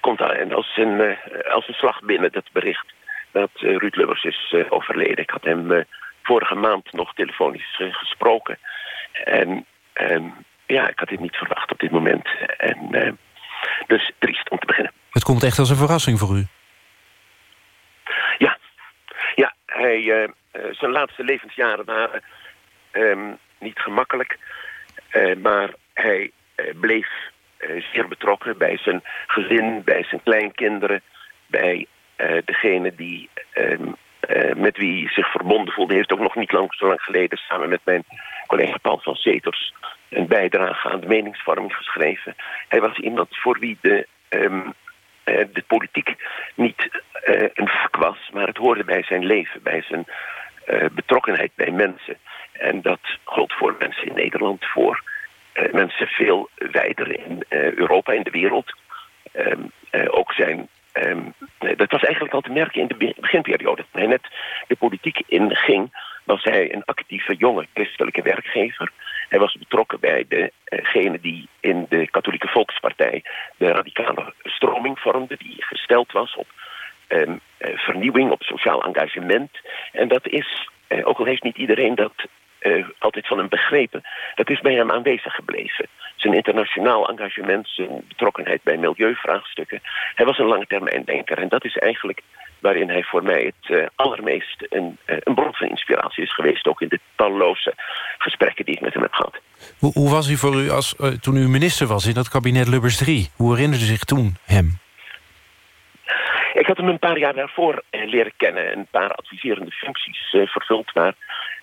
komt als een, uh, als een slag binnen, dat bericht dat Ruud Lubbers is overleden. Ik had hem vorige maand nog telefonisch gesproken. En ja, ik had dit niet verwacht op dit moment. En, dus triest om te beginnen. Het komt echt als een verrassing voor u? Ja, ja hij, uh, zijn laatste levensjaren waren um, niet gemakkelijk. Uh, maar hij bleef zeer betrokken bij zijn gezin, bij zijn kleinkinderen... bij degene die, um, met wie hij zich verbonden voelde. Hij heeft ook nog niet lang, zo lang geleden samen met mijn collega Paul van Zeters... een bijdrage aan de meningsvorming geschreven. Hij was iemand voor wie de... Uh, de politiek niet uh, een vak was, maar het hoorde bij zijn leven, bij zijn uh, betrokkenheid bij mensen. En dat gold voor mensen in Nederland, voor mensen veel wijder in Europa, in de wereld. Um, ook zijn, um, dat was eigenlijk al te merken in de beginperiode. Toen hij net de politiek inging, was hij een actieve jonge christelijke werkgever. Hij was betrokken bij degene die in de katholieke volkspartij de radicale stroming vormde, die gesteld was op um, vernieuwing, op sociaal engagement. En dat is, uh, ook al heeft niet iedereen dat uh, altijd van hem begrepen, dat is bij hem aanwezig gebleven. Zijn internationaal engagement, zijn betrokkenheid bij milieuvraagstukken. Hij was een lange en dat is eigenlijk waarin hij voor mij het uh, allermeest een, uh, een bron van inspiratie is geweest. Ook in de talloze gesprekken die ik met hem heb gehad. Hoe, hoe was hij voor u als, uh, toen u minister was in dat kabinet Lubbers 3? Hoe herinnerde u zich toen hem? Ik had hem een paar jaar daarvoor leren kennen. Een paar adviserende functies vervuld waar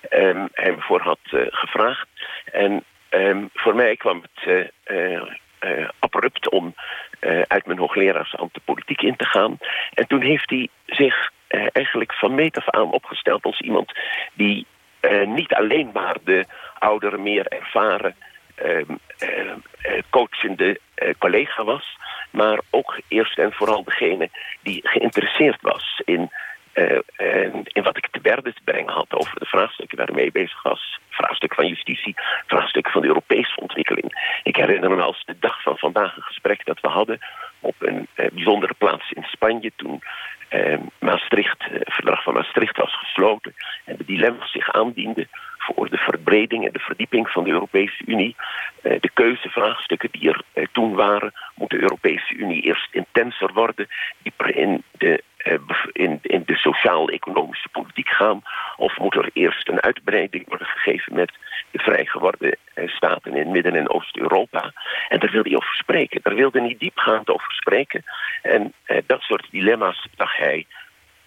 um, hij me voor had gevraagd. En um, voor mij kwam het uh, abrupt om uh, uit mijn hoogleraarambt de politiek in te gaan. En toen heeft hij zich uh, eigenlijk van meet af aan opgesteld als iemand die niet alleen maar de oudere, meer ervaren, ehm, coachende collega was, maar ook eerst en vooral degene die geïnteresseerd was in in wat ik te berde te had over de vraagstukken waarmee bezig was. Vraagstuk van justitie, vraagstukken van de Europese ontwikkeling. Ik herinner me als de dag van vandaag een gesprek dat we hadden op een uh, bijzondere plaats in Spanje toen uh, Maastricht, het verdrag van Maastricht was gesloten en de dilemma's zich aandienden voor de verbreding en de verdieping van de Europese Unie. de keuzevraagstukken die er toen waren, moet de Europese Unie eerst intenser worden, dieper in de eh, in, in de sociaal-economische politiek gaan? Of moet er eerst een uitbreiding worden gegeven met de vrij geworden eh, staten in Midden- en Oost-Europa? En daar wilde hij over spreken. Daar wilde hij diepgaand over spreken. En eh, dat soort dilemma's zag hij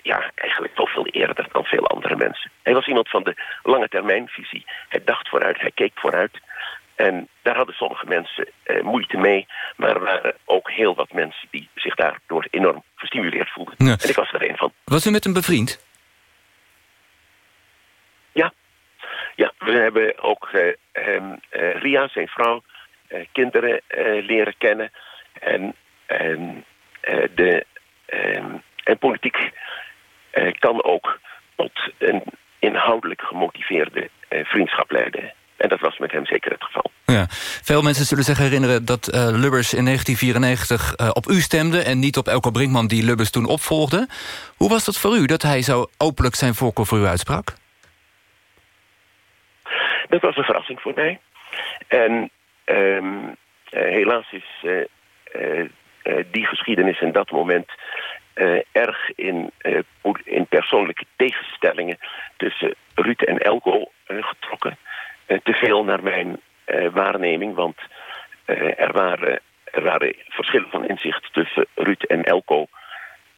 ja, eigenlijk wel veel eerder dan veel andere mensen. Hij was iemand van de lange termijnvisie. Hij dacht vooruit, hij keek vooruit. En daar hadden sommige mensen uh, moeite mee. Maar er waren ook heel wat mensen die zich daardoor enorm gestimuleerd voelden. Ja. En ik was er een van. Was u met hem bevriend? Ja. Ja, we hebben ook um, uh, Ria, zijn vrouw, kinderen leren kennen. En, en, de, um, en politiek kan ook tot een inhoudelijk gemotiveerde vriendschap leiden. En dat was met hem zeker het geval. Ja. Veel mensen zullen zich herinneren dat uh, Lubbers in 1994 uh, op u stemde... en niet op Elko Brinkman die Lubbers toen opvolgde. Hoe was dat voor u dat hij zo openlijk zijn voorkeur voor u uitsprak? Dat was een verrassing voor mij. En um, uh, helaas is die geschiedenis in dat moment eh, erg in, eh, in persoonlijke tegenstellingen tussen Ruud en Elko eh, getrokken. Eh, te veel naar mijn eh, waarneming, want eh, er, waren, er waren verschillen van inzicht tussen Ruud en Elko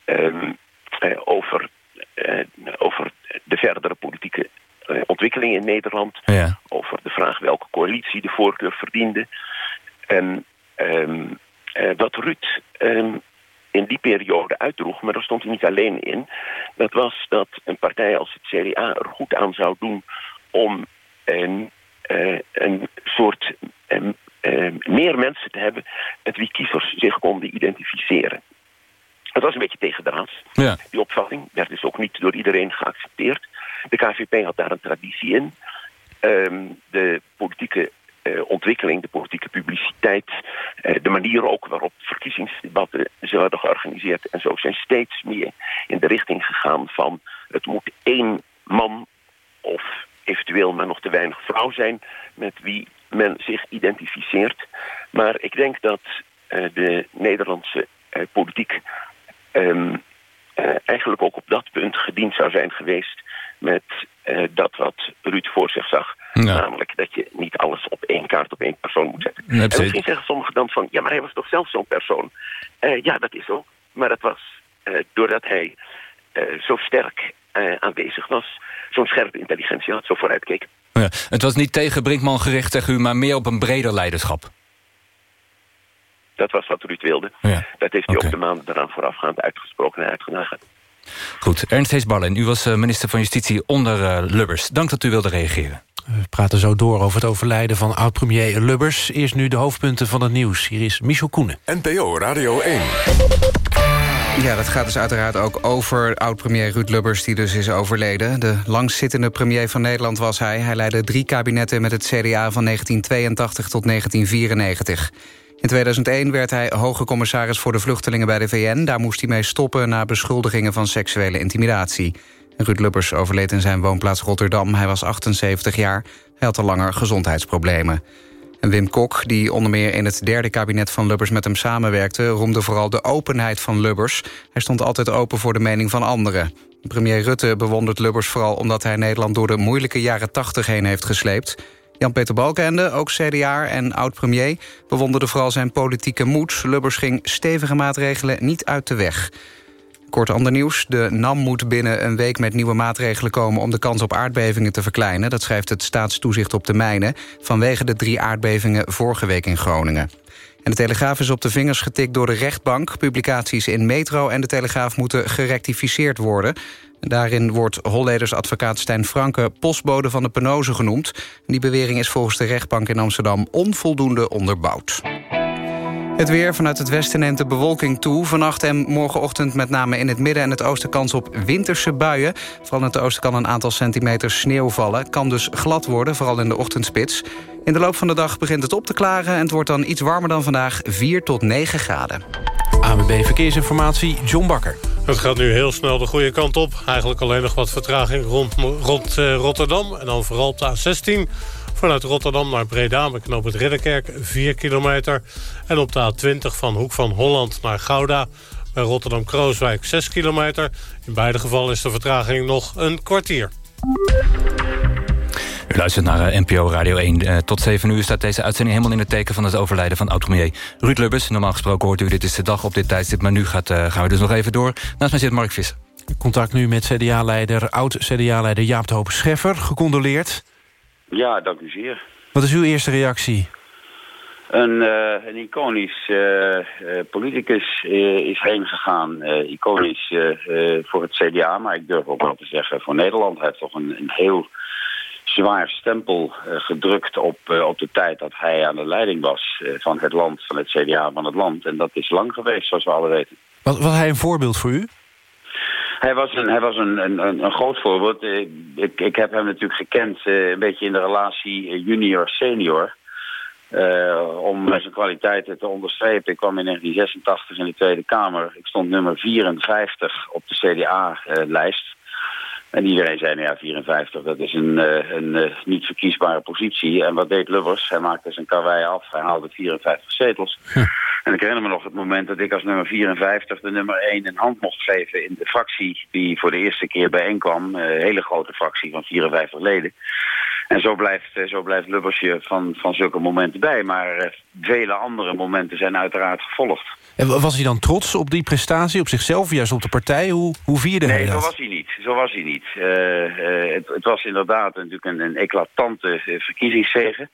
ehm, eh, over, over de verdere politieke ontwikkeling in Nederland. Ja. Over de vraag welke coalitie de voorkeur verdiende. En eh, wat Ruud ehm, in die periode uitdroeg, maar daar stond hij niet alleen in. Dat was dat een partij als het CDA er goed aan zou doen om een, eh, een soort ehm, ehm, meer mensen te hebben met wie kiezers zich konden identificeren. Het was een beetje tegendraads. Ja. Die opvatting werd dus ook niet door iedereen geaccepteerd. De KVP had daar een traditie in. Ehm, de politieke eh, ontwikkeling, de politieke publiciteit, eh, de manier ook waarop verkiezingsdebatten ze werden georganiseerd en zo zijn steeds meer in de richting gegaan van het moet één man of eventueel maar nog te weinig vrouw zijn met wie men zich identificeert. Maar ik denk dat eh, de Nederlandse eh, politiek ehm, eh, eigenlijk ook op dat punt gediend zou zijn geweest met dat wat Ruud voor zich zag. Namelijk dat je niet alles op één kaart op één persoon moet zetten. Nee, en misschien zeggen sommigen dan van, ja, maar hij was toch zelf zo'n persoon? Ja, dat is zo. Maar dat was doordat hij zo sterk eh, aanwezig was, zo'n scherpe intelligentie had, zo vooruitkeek. Ja. Het was niet tegen Brinkman gericht, zeg u, maar meer op een breder leiderschap. Dat was wat Ruud wilde. Ja. Dat heeft hij ook de maanden daaraan voorafgaand uitgesproken en uitgedagen. Goed, Ernst Hees Barlen, u was eh, minister van Justitie onder eh, Lubbers. Dank dat u wilde reageren. We praten zo door over het overlijden van oud-premier Lubbers. Eerst nu de hoofdpunten van het nieuws. Hier is Michel Koenen. NPO Radio 1. Ja, dat gaat dus uiteraard ook over oud-premier Ruud Lubbers... die dus is overleden. De langzittende premier van Nederland was hij. Hij leidde drie kabinetten met het CDA van 1982 tot 1994. In 2001 werd hij hoge commissaris voor de vluchtelingen bij de VN. Daar moest hij mee stoppen na beschuldigingen van seksuele intimidatie. Ruud Lubbers overleed in zijn woonplaats Rotterdam. Hij was 78 jaar. Hij had al langer gezondheidsproblemen. En Wim Kok, die onder meer in het derde kabinet van Lubbers met hem samenwerkte... roemde vooral de openheid van Lubbers. Hij stond altijd open voor de mening van anderen. Premier Rutte bewondert Lubbers vooral omdat hij Nederland... door de moeilijke jaren 80 heen heeft gesleept. Jan-Peter Balkenende, ook CDA en oud-premier... bewonderde vooral zijn politieke moed. Lubbers ging stevige maatregelen niet uit de weg. Kort ander nieuws. De NAM moet binnen een week met nieuwe maatregelen komen... om de kans op aardbevingen te verkleinen. Dat schrijft het staatstoezicht op de mijnen... vanwege de drie aardbevingen vorige week in Groningen. En de Telegraaf is op de vingers getikt door de rechtbank. Publicaties in Metro en de Telegraaf moeten gerectificeerd worden. Daarin wordt Holleders advocaat Stijn Franke postbode van de penose genoemd. Die bewering is volgens de rechtbank in Amsterdam onvoldoende onderbouwd. Het weer vanuit het westen neemt de bewolking toe. Vannacht en morgenochtend met name in het midden en het oosten kans op winterse buien. Vooral in het oosten kan een aantal centimeters sneeuw vallen. Kan dus glad worden, vooral in de ochtendspits. In de loop van de dag begint het op te klaren... en het wordt dan iets warmer dan vandaag, 4 tot 9 graden. ANWB Verkeersinformatie, John Bakker. Het gaat nu heel snel de goede kant op. Eigenlijk alleen nog wat vertraging rond, rond uh, Rotterdam. En dan vooral op de A16 vanuit Rotterdam naar Breda... met knoop het Ridderkerk, 4 kilometer. En op de A20 van Hoek van Holland naar Gouda... bij Rotterdam-Krooswijk, 6 kilometer. In beide gevallen is de vertraging nog een kwartier. U luistert naar uh, NPO Radio 1. Uh, tot 7 uur staat deze uitzending helemaal in het teken... van het overlijden van oud-premier Ruud Lubbers. Normaal gesproken hoort u dit is de dag op dit tijdstip... maar nu gaat, uh, gaan we dus nog even door. Naast mij zit Mark Visser. Contact nu met CDA-leider, oud-CDA-leider Jaap de Hoop Scheffer. Gecondoleerd. Ja, dank u zeer. Wat is uw eerste reactie? Een, uh, een iconisch uh, uh, politicus is heen gegaan. iconisch voor het CDA, maar ik durf ook wel te zeggen voor Nederland. Hij heeft toch een, een heel zwaar stempel gedrukt op, op de tijd dat hij aan de leiding was van het land, van het CDA van het land. En dat is lang geweest, zoals we alle weten. Was, was hij een voorbeeld voor u? Hij was een, hij was een, een, een groot voorbeeld. Ik, ik heb hem natuurlijk gekend een beetje in de relatie junior-senior. Uh, om zijn kwaliteiten te onderstrepen. Ik kwam in 1986 in de Tweede Kamer. Ik stond nummer 54 op de CDA-lijst. En iedereen zei, nou ja, 54, dat is een, uh, een uh, niet verkiesbare positie. En wat deed Lubbers? Hij maakte zijn karwei af. Hij haalde 54 zetels. En ik herinner me nog het moment dat ik als nummer 54 de nummer 1 een hand mocht geven in de fractie die voor de eerste keer bijeenkwam. Een hele grote fractie van 54 leden. En zo blijft, eh, zo blijft Lubbers je van, van zulke momenten bij. Maar uh, vele andere momenten zijn uiteraard gevolgd. En was hij dan trots op die prestatie, op zichzelf, juist op de partij? Hoe, hoe vierde nee, hij dat? Nee, zo was hij niet. Zo was hij niet. Uh, het, het, was inderdaad natuurlijk een, een eclatante verkiezingszege.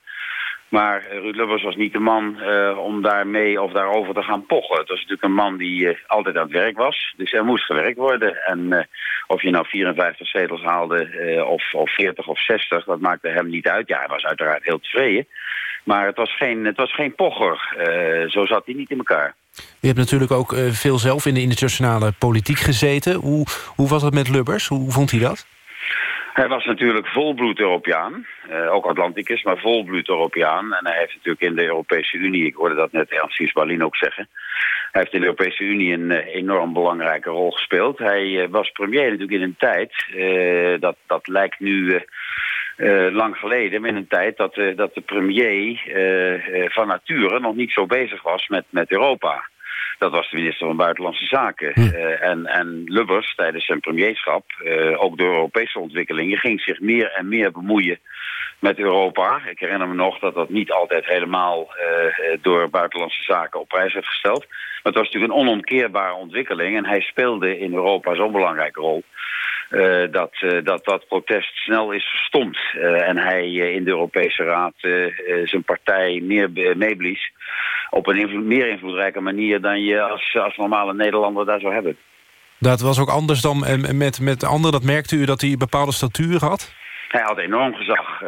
Maar Ruud Lubbers was niet de man uh, om daarmee of daarover te gaan pochen. Het was natuurlijk een man die uh, altijd aan het werk was. Dus er moest gewerkt worden. En of je nou 54 zetels haalde of, of 40 of 60, dat maakte hem niet uit. Ja, hij was uiteraard heel tevreden. Maar het was geen, het was geen pocher. zo zat hij niet in elkaar. Je hebt natuurlijk ook veel zelf in de internationale politiek gezeten. Hoe, hoe was het met Lubbers? Hoe vond hij dat? Hij was natuurlijk volbloed Europeaan, uh, ook Atlanticus, maar volbloed Europeaan. En hij heeft natuurlijk in de Europese Unie, ik hoorde dat net Ernst Berlin ook zeggen... hij heeft in de Europese Unie een uh, enorm belangrijke rol gespeeld. Hij uh, was premier natuurlijk in een tijd, dat, dat lijkt nu... lang geleden, in een tijd dat, dat de premier van nature nog niet zo bezig was met, met Europa. Dat was de minister van Buitenlandse Zaken. Hm. Uh, en, en Lubbers tijdens zijn premierschap, uh, ook door Europese ontwikkelingen... ging zich meer en meer bemoeien met Europa. Ik herinner me nog dat dat niet altijd helemaal uh, door Buitenlandse Zaken op prijs werd gesteld. Maar het was natuurlijk een onomkeerbare ontwikkeling... en hij speelde in Europa zo'n belangrijke rol... Uh, dat, uh, dat dat protest snel is verstomd. Uh, en hij in de Europese Raad zijn partij meer meeblies... op een invloed, meer invloedrijke manier dan je als, als normale Nederlander daar zou hebben. Dat was ook anders dan met, met anderen. Dat merkte u dat hij een bepaalde statuur had? Hij had enorm gezag.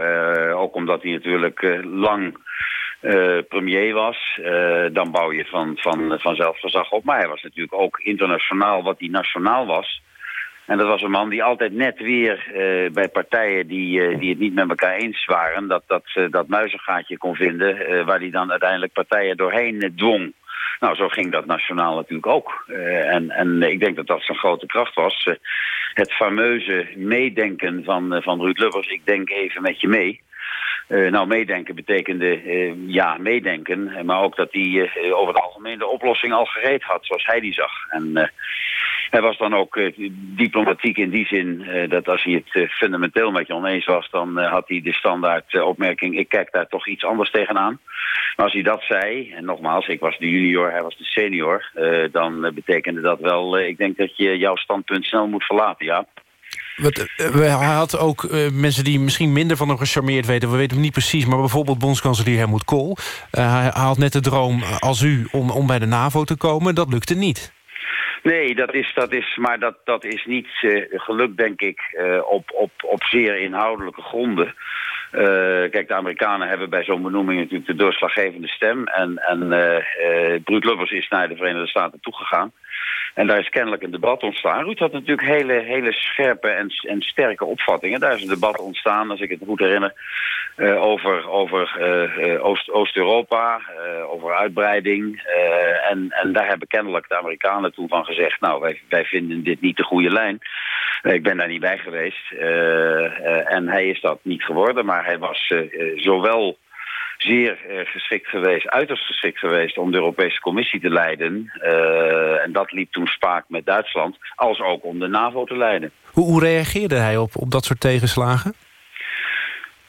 ook omdat hij natuurlijk lang... Uh, premier was, dan bouw je van, van, vanzelf gezag op. Maar hij was natuurlijk ook internationaal wat hij nationaal was. En dat was een man die altijd net weer uh, bij partijen die, uh, die het niet met elkaar eens waren... dat, dat, dat muizengaatje kon vinden waar hij dan uiteindelijk partijen doorheen dwong. Nou, zo ging dat nationaal natuurlijk ook. en, en ik denk dat dat zijn grote kracht was. het fameuze meedenken van, van Ruud Lubbers, ik denk even met je mee... Nou, meedenken betekende ja, meedenken. Maar ook dat hij over het algemeen de oplossing al gereed had, zoals hij die zag. En hij was dan ook diplomatiek in die zin dat als hij het fundamenteel met je oneens was... dan had hij de standaard opmerking, ik kijk daar toch iets anders tegenaan. Maar als hij dat zei, en nogmaals, ik was de junior, hij was de senior... dan betekende dat wel, ik denk dat je jouw standpunt snel moet verlaten, ja. Wat, hij had ook mensen die misschien minder van hem gecharmeerd weten. We weten het niet precies, maar bijvoorbeeld bondskanselier Helmut Kool. Uh, hij had net de droom als u om, om bij de NAVO te komen. Dat lukte niet. Nee, dat is, dat is, maar dat, dat is niet uh, gelukt, denk ik, op, op, op zeer inhoudelijke gronden. kijk, de Amerikanen hebben bij zo'n benoeming natuurlijk de doorslaggevende stem. En, en Bruut Lubbers is naar de Verenigde Staten toegegaan. En daar is kennelijk een debat ontstaan. Ruud had natuurlijk hele, hele scherpe en, en sterke opvattingen. Daar is een debat ontstaan, als ik het goed herinner... Uh, over, over uh, Oost, Oost-Europa, over uitbreiding. en, en daar hebben kennelijk de Amerikanen toen van gezegd... nou, wij, wij vinden dit niet de goede lijn. ik ben daar niet bij geweest. en hij is dat niet geworden, maar hij was zowel zeer uh, geschikt geweest, uiterst geschikt geweest om de Europese Commissie te leiden. Uh, en dat liep toen spaak met Duitsland, als ook om de NAVO te leiden. Hoe, hoe reageerde hij op, op dat soort tegenslagen?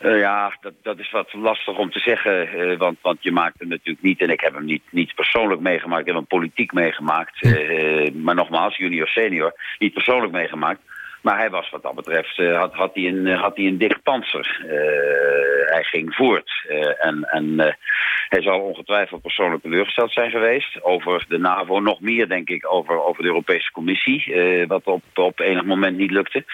Uh, ja, dat, dat is wat lastig om te zeggen, uh, want, want je maakt hem natuurlijk niet... en ik heb hem niet, niet persoonlijk meegemaakt, ik heb hem politiek meegemaakt. Uh, maar nogmaals, junior, senior, niet persoonlijk meegemaakt. Maar hij was wat dat betreft, uh, had, had, hij een, had hij een dikke panzer. Uh, hij ging voort. Uh, en en hij zal ongetwijfeld persoonlijk teleurgesteld zijn geweest. Over de NAVO, nog meer denk ik over, over de Europese Commissie. wat op, op enig moment niet lukte.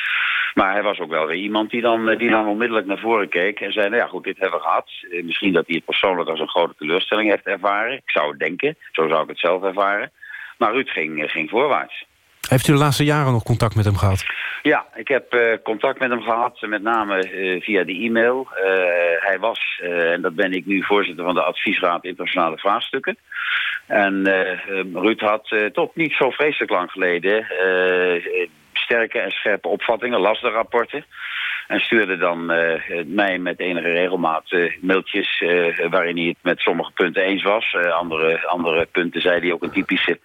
Maar hij was ook wel weer iemand die dan, die dan onmiddellijk naar voren keek. En zei, nou ja goed, dit hebben we gehad. misschien dat hij het persoonlijk als een grote teleurstelling heeft ervaren. Ik zou het denken, zo zou ik het zelf ervaren. Maar Ruud ging, ging voorwaarts. Heeft u de laatste jaren nog contact met hem gehad? Ja, ik heb uh, contact met hem gehad, met name uh, via de e-mail. Uh, hij was, en dat ben ik nu, voorzitter van de Adviesraad Internationale Vraagstukken. En Ruud had tot niet zo vreselijk lang geleden sterke en scherpe opvattingen, las de rapporten. En stuurde dan eh, mij met enige regelmaat eh, mailtjes... eh, waarin hij het met sommige punten eens was. Andere, andere punten zei hij ook een typische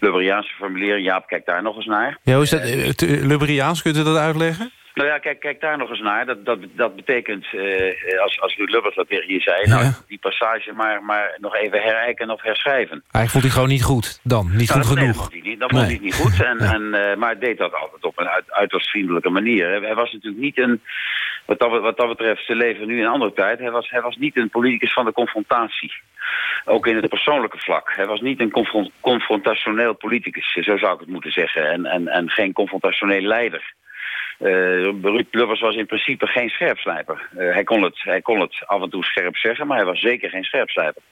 Lubberiaanse formulering. Jaap, kijk daar nog eens naar. Ja, hoe is dat? Lubberiaans, kunt u dat uitleggen? Nou ja, kijk, kijk daar nog eens naar. Dat, dat, dat betekent, eh, als, als Ruud Lubbers dat tegen je zei... nou, die passage maar, maar nog even herijken of herschrijven. Eigenlijk vond hij gewoon niet goed dan. Niet Nou, goed dat- nee, genoeg. dat vond hij niet, dat vond hij niet goed. En, en, eh, maar deed dat altijd op een uit, uiterst vriendelijke manier. Hij, hij was natuurlijk niet een... Wat dat, wat dat betreft, ze leven nu in een andere tijd. Hij was, hij was niet een politicus van de confrontatie. Ook in het persoonlijke vlak. Hij was niet een confront- confrontationeel politicus, zo zou ik het moeten zeggen. En, en, en geen confrontationeel leider. Eh Ruud Lubbers was in principe geen scherpslijper. Eh, hij, kon het, hij kon het af en toe scherp zeggen, maar hij was zeker geen scherpslijper.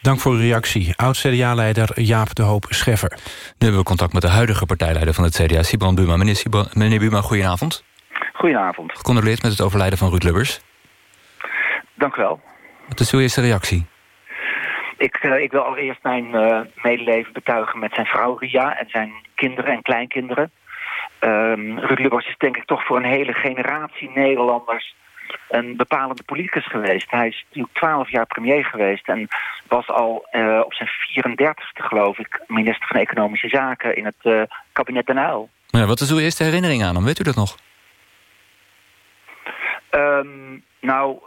Dank voor uw reactie. Oud-CDA-leider Jaap de Hoop Scheffer. Nu hebben we contact met de huidige partijleider van het CDA, Sibran Buma. Meneer, Sibran, meneer Buma, goedenavond. Goedenavond. Gecondoleerd met het overlijden van Ruud Lubbers. Dank u wel. Wat is uw eerste reactie? Ik, eh, ik wil allereerst mijn eh, medeleven betuigen met zijn vrouw Ria en zijn kinderen en kleinkinderen. Ehm Ruud Lubbers is denk ik toch voor een hele generatie Nederlanders een bepalende politicus geweest. Hij is natuurlijk twaalf jaar premier geweest en was al eh, op zijn 34ste geloof ik minister van Economische Zaken in het eh, kabinet Den Uyl. Ja, wat is uw eerste herinnering aan hem? Weet u dat nog? Ehm, nou,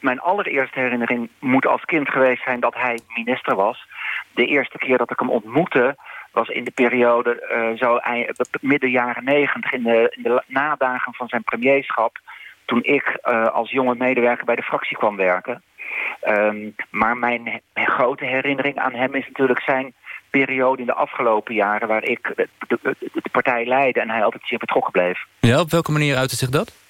mijn allereerste herinnering moet als kind geweest zijn dat hij minister was. De eerste keer dat ik hem ontmoette was in de periode eh, zo midden jaren negentig, in de, in de nadagen van zijn premierschap, toen ik eh, als jonge medewerker bij de fractie kwam werken. Ehm, maar mijn, mijn grote herinnering aan hem is natuurlijk zijn periode in de afgelopen jaren waar ik de, de, de- de partij leidde en hij altijd zeer betrokken bleef. Ja, op welke manier uitte zich dat?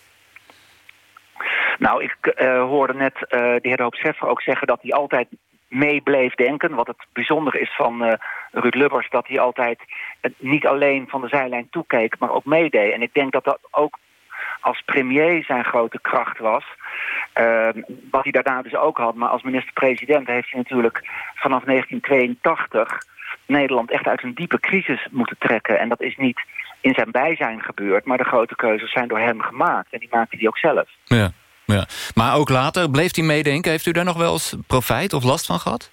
Nou, ik eh, hoorde net de heer De Hoop Scheffer ook zeggen dat hij altijd mee bleef denken. Wat het bijzonder is van eh Ruud Lubbers, dat hij altijd eh, niet alleen van de zijlijn toekeek, maar ook meedeed. En ik denk dat dat ook als premier zijn grote kracht was. Eh, wat hij daarna dus ook had. Maar als minister-president heeft hij natuurlijk vanaf 1982 Nederland echt uit een diepe crisis moeten trekken. En dat is niet in zijn bijzijn gebeurd, maar de grote keuzes zijn door hem gemaakt. En die maakte hij ook zelf. Ja, ja. Maar ook later, bleef hij meedenken? Heeft u daar nog wel eens profijt of last van gehad?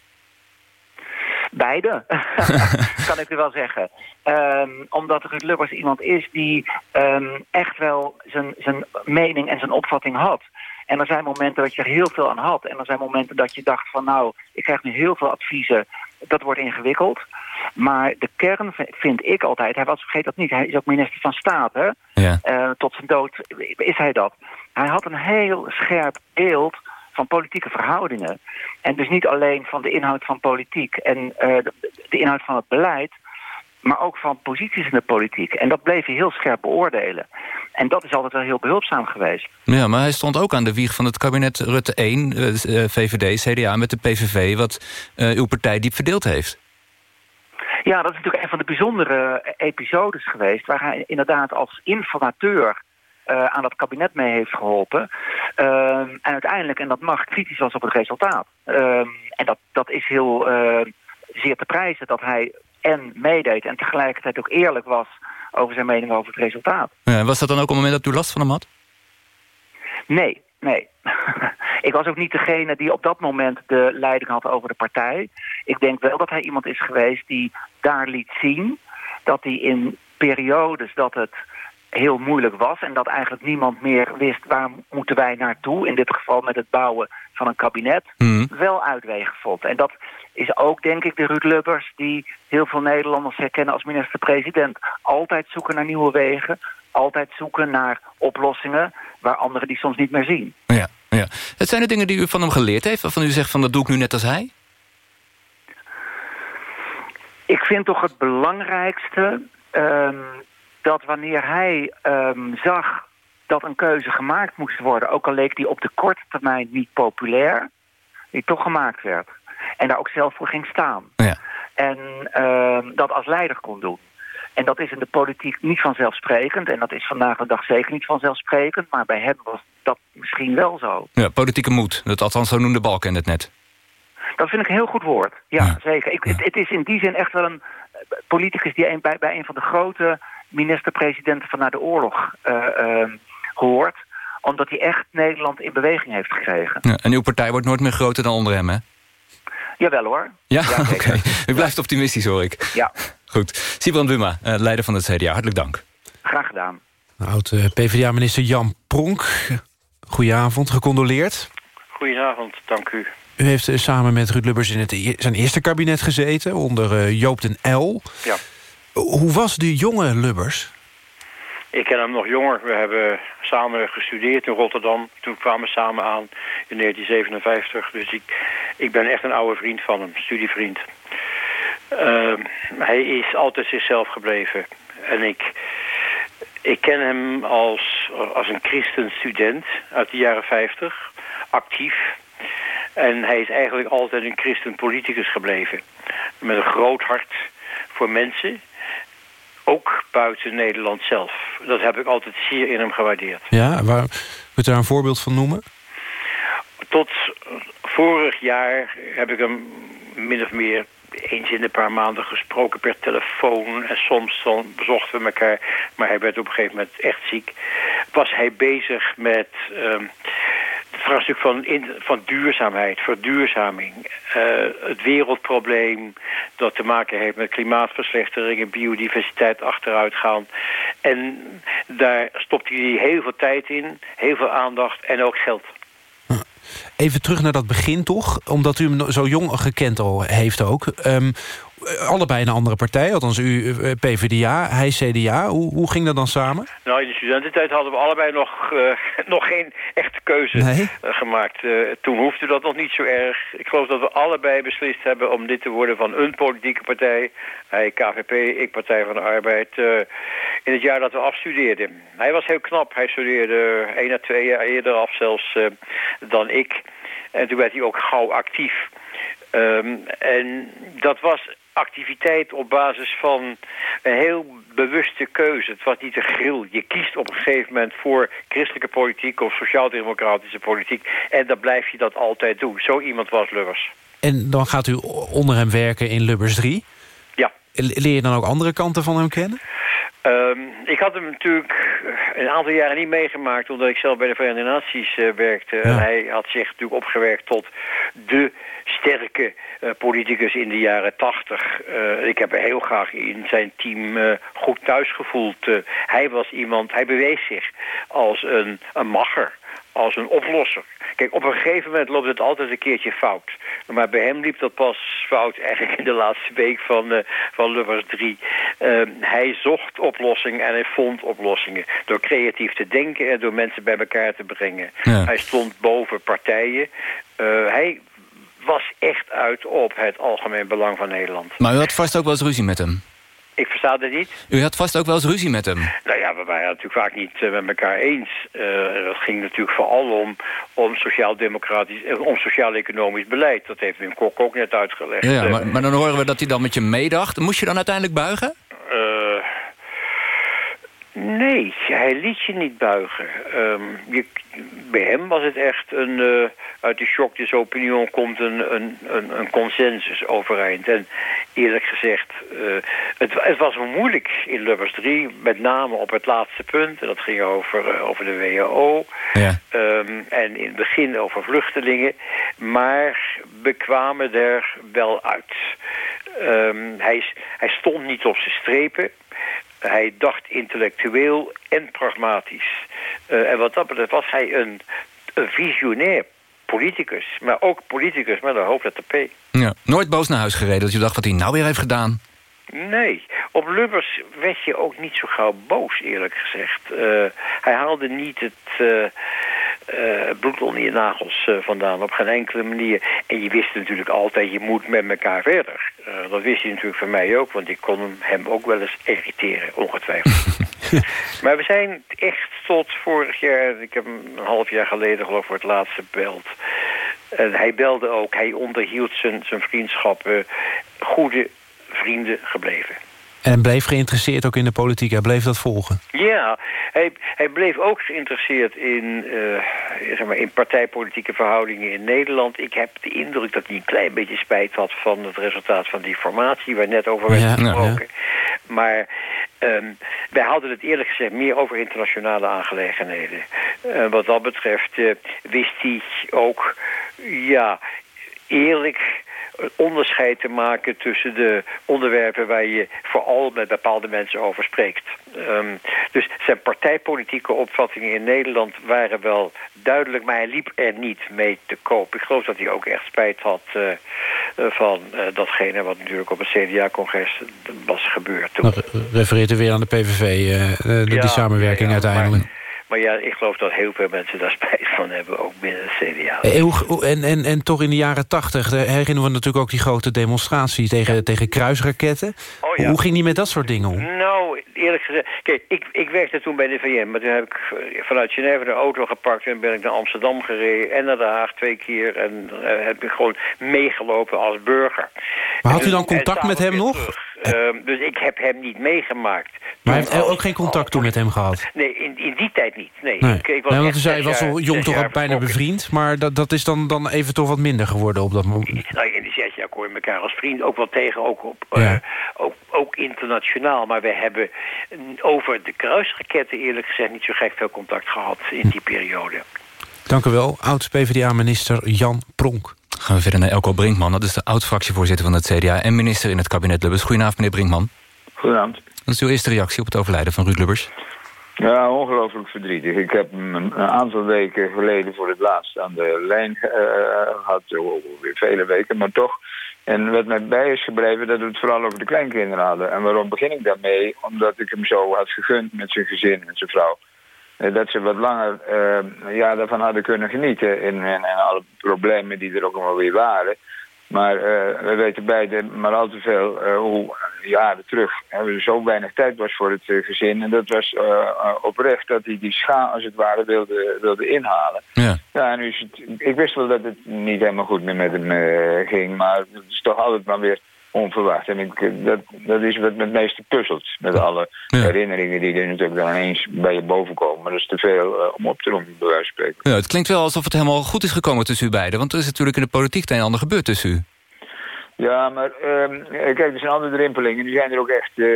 Beide, kan ik u wel zeggen. Ehm, omdat Ruud Lubbers iemand is die ehm, echt wel zijn, zijn mening en zijn opvatting had. En er zijn momenten dat je er heel veel aan had. En er zijn momenten dat je dacht van nou, ik krijg nu heel veel adviezen. Dat wordt ingewikkeld. Maar de kern vind ik altijd, hij was, vergeet dat niet, hij is ook minister van Staat. Hè? Ja. Eh, tot zijn dood is hij dat. Hij had een heel scherp beeld van politieke verhoudingen. En dus niet alleen van de inhoud van politiek en eh, de, de inhoud van het beleid, maar ook van posities in de politiek. En dat bleef hij heel scherp beoordelen. En dat is altijd wel heel behulpzaam geweest. Ja, maar hij stond ook aan de wieg van het kabinet Rutte 1, eh, VVD, CDA met de PVV... wat uw partij diep verdeeld heeft. Ja, dat is natuurlijk een van de bijzondere eh, episodes geweest... waar hij inderdaad als informateur eh, aan dat kabinet mee heeft geholpen. Ehm, en uiteindelijk, en dat mag, kritisch was op het resultaat. Ehm, en dat, dat is heel eh, zeer te prijzen dat hij en meedeed... en tegelijkertijd ook eerlijk was over zijn mening over het resultaat. Ja, was dat dan ook op het moment dat u last van hem had? Nee, nee. ik was ook niet degene die op dat moment de leiding had over de partij. Ik denk wel dat hij iemand is geweest die daar liet zien... dat hij in periodes dat het heel moeilijk was... en dat eigenlijk niemand meer wist waar moeten wij naartoe... in dit geval met het bouwen van een kabinet... wel uitwegen vond. En dat is ook, denk ik, de Ruud Lubbers... die heel veel Nederlanders herkennen als minister-president. Altijd zoeken naar nieuwe wegen. Altijd zoeken naar oplossingen... waar anderen die soms niet meer zien. Ja, ja. Het zijn de dingen die u van hem geleerd heeft... waarvan u zegt van dat doe ik nu net als hij? Ik vind toch het belangrijkste ehm, dat wanneer hij ehm, zag dat een keuze gemaakt moest worden, ook al leek die op de korte termijn niet populair, die toch gemaakt werd. En daar ook zelf voor ging staan. Ja. En ehm, dat als leider kon doen. En dat is in de politiek niet vanzelfsprekend. En dat is vandaag de dag zeker niet vanzelfsprekend. Maar bij hem was dat misschien wel zo. Ja, politieke moed. Dat althans zo noemde Balken het net. Dat vind ik een heel goed woord. Ja, zeker. Ik, het, het is in die zin echt wel een eh, politicus die een, bij, bij een van de grote minister-presidenten van na de oorlog ehm, hoort. Omdat hij echt Nederland in beweging heeft gekregen. Ja, en uw partij wordt nooit meer groter dan onder hem, hè? Jawel hoor. Ja, oké. U blijft optimistisch, hoor ik. Ja. Goed. Sibrand Buma, uh, leider van het CDA, hartelijk dank. Graag gedaan. Oud-PVDA-minister Jan Pronk. Goedenavond, gecondoleerd. Goedenavond, dank u. U heeft uh, samen met Ruud Lubbers in het, e-, zijn eerste kabinet gezeten... onder uh, Joop den L. Ja. Hoe was de jonge Lubbers? Ik ken hem nog jonger. We hebben samen gestudeerd in Rotterdam. Toen kwamen we samen aan in 1957. Dus ik, ik ben echt een oude vriend van hem, studievriend. Uh, hij is altijd zichzelf gebleven. En ik, ik ken hem als, als een christenstudent uit de jaren 50. Actief. En hij is eigenlijk altijd een christenpoliticus gebleven. Met een groot hart voor mensen ook buiten Nederland zelf. Dat heb ik altijd zeer in hem gewaardeerd. Ja, waar, kunt u daar een voorbeeld van noemen? Tot vorig jaar heb ik hem min of meer eens in een paar maanden gesproken per telefoon. En soms dan bezochten we elkaar. Maar hij werd op een gegeven moment echt ziek. Was hij bezig met... Um, het vraagstuk van, van duurzaamheid, verduurzaming. Uh, het wereldprobleem dat te maken heeft met klimaatverslechtering en biodiversiteit achteruit gaan. En daar stopt hij heel veel tijd in, heel veel aandacht en ook geld. Even terug naar dat begin toch, omdat u hem zo jong gekend al heeft ook. Um, allebei een andere partij, althans u eh, PvdA, hij CDA. Hoe, hoe ging dat dan samen? Nou, in de studententijd hadden we allebei nog, uh, nog geen echte keuze nee? uh, gemaakt. Uh, toen hoefde dat nog niet zo erg. Ik geloof dat we allebei beslist hebben om dit te worden van een politieke partij. Hij KVP, ik Partij van de Arbeid. In het jaar dat we afstudeerden. Hij was heel knap. Hij studeerde één à twee jaar eerder af zelfs dan ik. En toen werd hij ook gauw actief. Um, en dat was activiteit op basis van een heel bewuste keuze. Het was niet een grill. Je kiest op een gegeven moment voor christelijke politiek of sociaal-democratische politiek. En dan blijf je dat altijd doen. Zo iemand was Lubbers. En dan gaat u onder hem werken in Lubbers 3? Ja. Leer je dan ook andere kanten van hem kennen? Um, ik had hem natuurlijk een aantal jaren niet meegemaakt... omdat ik zelf bij de Verenigde Naties uh, werkte. Ja. En hij had zich natuurlijk opgewerkt tot de sterke uh, politicus in de jaren tachtig. Uh, ik heb heel graag in zijn team goed thuis gevoeld. hij was iemand, hij bewees zich als een, een macher als een oplosser. Kijk, op een gegeven moment loopt het altijd een keertje fout. Maar bij hem liep dat pas fout eigenlijk in de laatste week van, uh, van Lubbers 3. Uh, hij zocht oplossingen en hij vond oplossingen. Door creatief te denken en door mensen bij elkaar te brengen. Ja. Hij stond boven partijen. Uh, hij was echt uit op het algemeen belang van Nederland. Maar u had vast ook wel eens ruzie met hem? Ik versta het niet. U had vast ook wel eens ruzie met hem. Nou ja, we waren het natuurlijk vaak niet uh, met elkaar eens. Uh, dat ging natuurlijk vooral om, om sociaal-democratisch, uh, om sociaal-economisch beleid. Dat heeft Wim Kok ook net uitgelegd. Ja, maar, maar, dan horen we dat hij dan met je meedacht. Moest je dan uiteindelijk buigen? Nee, hij liet je niet buigen. Um, je, bij hem was het echt een uit de shock des opinion komt een, een, een, een consensus overeind. En eerlijk gezegd, uh, het, het, was moeilijk in Lubbers 3, met name op het laatste punt. En dat ging over, uh, over de WHO. Ja. Um, en in het begin over vluchtelingen. Maar we kwamen er wel uit. Um, hij, hij stond niet op zijn strepen. Hij dacht intellectueel en pragmatisch. Uh, en wat dat betreft was hij een, een visionair politicus. Maar ook politicus met een hoofdletter P. Ja. Nooit boos naar huis gereden dat je dacht wat hij nou weer heeft gedaan? Nee. Op Lubbers werd je ook niet zo gauw boos, eerlijk gezegd. Uh, hij haalde niet het uh, uh, bloed onder je nagels vandaan, op geen enkele manier. En je wist natuurlijk altijd, je moet met elkaar verder. dat wist hij natuurlijk van mij ook, want ik kon hem ook wel eens irriteren, ongetwijfeld. maar we zijn echt tot vorig jaar, ik heb hem een half jaar geleden geloof ik voor het laatste beld. En hij belde ook, hij onderhield zijn, zijn vriendschappen, goede vrienden gebleven. En bleef geïnteresseerd ook in de politiek. Hij bleef dat volgen. Ja, hij, hij bleef ook geïnteresseerd in, uh, zeg maar, in partijpolitieke verhoudingen in Nederland. Ik heb de indruk dat hij een klein beetje spijt had van het resultaat van die formatie... waar net over werd ja, gesproken. Ja. Maar Um, wij hadden het eerlijk gezegd meer over internationale aangelegenheden. Uh, wat dat betreft uh, wist hij ook ja, eerlijk onderscheid te maken tussen de onderwerpen waar je vooral met bepaalde mensen over spreekt. Um, dus zijn partijpolitieke opvattingen in Nederland waren wel duidelijk, maar hij liep er niet mee te koop. Ik geloof dat hij ook echt spijt had uh, van uh, datgene wat natuurlijk op het CDA-congres was gebeurd. Toen. Nou, refereert u weer aan de PVV, uh, ja, die samenwerking ja, uiteindelijk. Maar, maar ja, ik geloof dat heel veel mensen daar spijt van hebben, ook binnen het CDA. En, en, en toch in de jaren tachtig herinneren we natuurlijk ook die grote demonstratie tegen, ja. tegen kruisraketten. Oh, ja. Hoe ging die met dat soort dingen om? Nou, eerlijk gezegd, kijk, ik, ik werkte toen bij de VN, maar toen heb ik vanuit Genève de auto gepakt en ben ik naar Amsterdam gereden en naar Den Haag twee keer en uh, heb ik gewoon meegelopen als burger. Maar had u dan contact met hem nog? Uh, dus ik heb hem niet meegemaakt. Maar hij heeft ook geen contact toen met hem gehad? Nee, in, in die tijd niet. Nee, nee. Ik, ik was nee, want u zei, hij was al jong toch al bijna bevriend... maar dat, dat is dan, dan even toch wat minder geworden op dat moment? Nou, in die zes jaar kon je elkaar als vriend ook wel tegen, ook, op, ja. uh, ook, ook internationaal. Maar we hebben over de kruisraketten eerlijk gezegd... niet zo gek veel contact gehad in die periode. Dank u wel, oud-PVDA-minister Jan Pronk. Gaan we verder naar Elko Brinkman. Dat is de oud-fractievoorzitter van het CDA... en minister in het kabinet Lubbers. Goedenavond, meneer Brinkman. Goedenavond. Wat is uw eerste reactie op het overlijden van Ruud Lubbers? Ja, ongelooflijk verdrietig. Ik heb hem een aantal weken geleden voor het laatst aan de lijn uh, gehad. Weer vele weken, maar toch. En wat mij bij is gebleven, dat we het vooral over de kleinkinderen hadden. En waarom begin ik daarmee? Omdat ik hem zo had gegund met zijn gezin, met zijn vrouw. Dat ze wat langer uh, ja, daarvan hadden kunnen genieten. En, en, en alle problemen die er ook allemaal weer waren. Maar uh, we weten beide maar al te veel uh, hoe jaren terug er zo weinig tijd was voor het gezin. En dat was oprecht dat hij die scha als het ware wilde, wilde inhalen. Ja. ja, en nu is het, ik wist wel dat het niet helemaal goed meer met hem ging. Maar het is toch altijd maar weer onverwacht. En ik, dat, dat is wat me het meeste puzzelt. Met alle ja. herinneringen die er natuurlijk dan ineens bij je boven komen. Maar dat is te veel uh, om op te noemen, bij wijze van spreken. Ja, het klinkt wel alsof het helemaal goed is gekomen tussen u beiden. Want er is natuurlijk in de politiek het een en ander gebeurd tussen u. Ja, maar uh, kijk, er zijn andere rimpelingen. Die zijn er ook echt uh,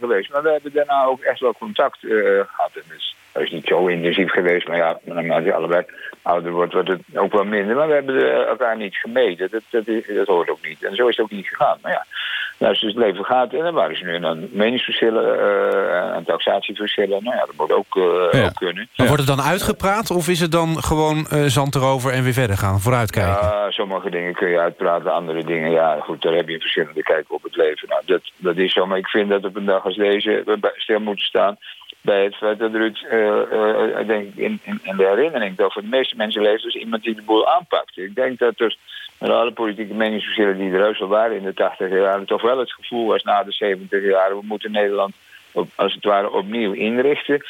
geweest. Maar we hebben daarna ook echt wel contact gehad. En dus, dat is niet zo intensief geweest. Maar ja, naarmate je allebei ouder wordt, wordt het ook wel minder. Maar we hebben elkaar niet gemeten. Dat, dat, dat hoort ook niet. En zo is het ook niet gegaan. Maar ja, nou, dus het leven gaat. En dan waren ze nu dan meningsverschillen uh, en taxatieverschillen. Nou ja, dat moet ook, uh, ja. ook kunnen. Maar wordt het dan uitgepraat of is het dan gewoon uh, zand erover en weer verder gaan, vooruitkijken? Ja, sommige dingen kun je uitpraten, andere dingen, ja goed, daar heb je verschillende kijk op het leven. Nou, dat, dat is zo, maar ik vind dat op een dag als deze we stil moeten staan bij het feit dat Ruud, uh, uh, denk in, in, in, de herinnering... dat voor de meeste mensen leeft als iemand die de boel aanpakt. Ik denk dat er met alle politieke meningsverschillen die er heus wel waren in de 80 jaren... toch wel het gevoel was na de 70 jaren... we moeten Nederland op, als het ware opnieuw inrichten.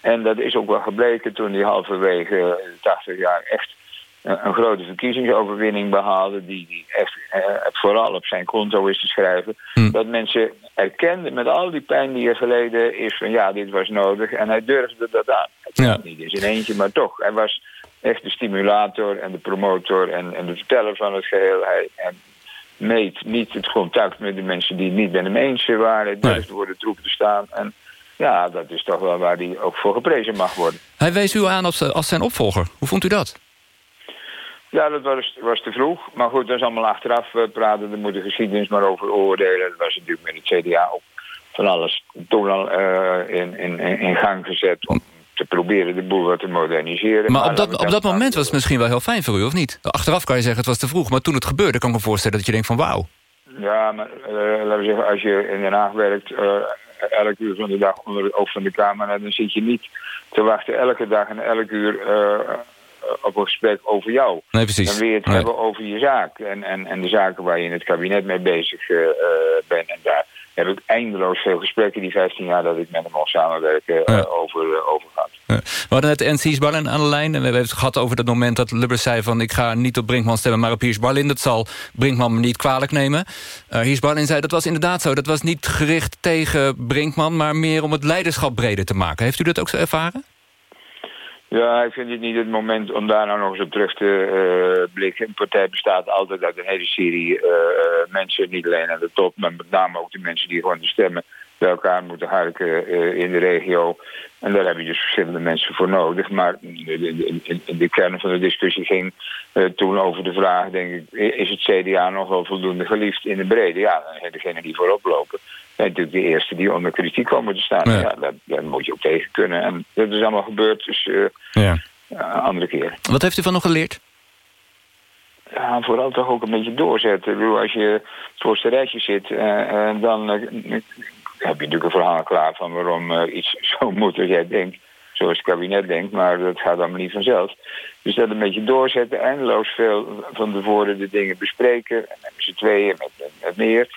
En dat is ook wel gebleken toen hij halverwege de 80 jaar echt een grote verkiezingsoverwinning behaalde... die, die echt eh, vooral op zijn konto is te schrijven... Hm. dat mensen erkenden met al die pijn die er geleden is... van ja, dit was nodig en hij durfde dat aan. Het ja. niet eens in eentje, maar toch. Hij was echt de stimulator en de promotor en, en de verteller van het geheel. Hij, hij meet niet het contact met de mensen die het niet met hem eens waren. Durfde nee. voor de troepen te staan en... Ja, dat is toch wel waar hij ook voor geprezen mag worden. Hij wees u aan als, als zijn opvolger. Hoe vond u dat? Ja, dat was, was te vroeg. Maar goed, dat is allemaal achteraf uh, praten. Er moet de geschiedenis maar over oordelen. Dat was natuurlijk met het CDA ook van alles toen al uh, in, in, in gang gezet... om te proberen de boel wat te moderniseren. Maar, maar op dat, op dat moment was het misschien wel heel fijn voor u, of niet? Achteraf kan je zeggen het was te vroeg. Maar toen het gebeurde kan ik me voorstellen dat je denkt van wauw. Ja, maar uh, laten we zeggen, als je in Den Haag werkt... elk uur van de dag onder het oog van de camera... dan zit je niet te wachten elke dag en elk uur op een gesprek over jou. Nee, precies. Dan wil je het nee. hebben over je zaak. En, en, en de zaken waar je in het kabinet mee bezig uh, bent. En daar heb ik eindeloos veel gesprekken die 15 jaar dat ik met hem al samenwerken uh, Ja. over, uh, over. Ja. We hadden net Ernst Ballen aan de lijn. En we hebben het gehad over dat moment dat Lubbers zei van... ik ga niet op Brinkman stemmen, maar op Hiers Ballin. Dat zal Brinkman me niet kwalijk nemen. Uh, Hiers Ballin zei dat was inderdaad zo. Dat was niet gericht tegen Brinkman... maar meer om het leiderschap breder te maken. Heeft u dat ook zo ervaren? Ja, ik vind dit niet het moment om daar nou nog eens op terug te uh, blikken. Een partij bestaat altijd uit een hele serie uh, mensen, niet alleen aan de top, maar met name ook de mensen die gewoon de stemmen bij elkaar moeten harken in de regio. En daar heb je dus verschillende mensen voor nodig. Maar de, de kern van de discussie ging toen over de vraag, denk ik... is het CDA nog wel voldoende geliefd in de brede? Ja, dan zijn degenen die voorop lopen... zijn natuurlijk de eerste die onder kritiek komen te staan. Ja. ja daar, moet je ook tegen kunnen. En dat is allemaal gebeurd, dus ja. andere keer. Wat heeft u van nog geleerd? ja, vooral toch ook een beetje doorzetten. Ik bedoel, als je voor het rijtje zit, uh, dan uh, heb je natuurlijk een verhaal klaar van waarom iets zo moet als jij denkt. Zoals het kabinet denkt, maar dat gaat allemaal niet vanzelf. Dus dat een beetje doorzetten, eindeloos veel van tevoren de dingen bespreken. En met z'n tweeën, met, met, met meer.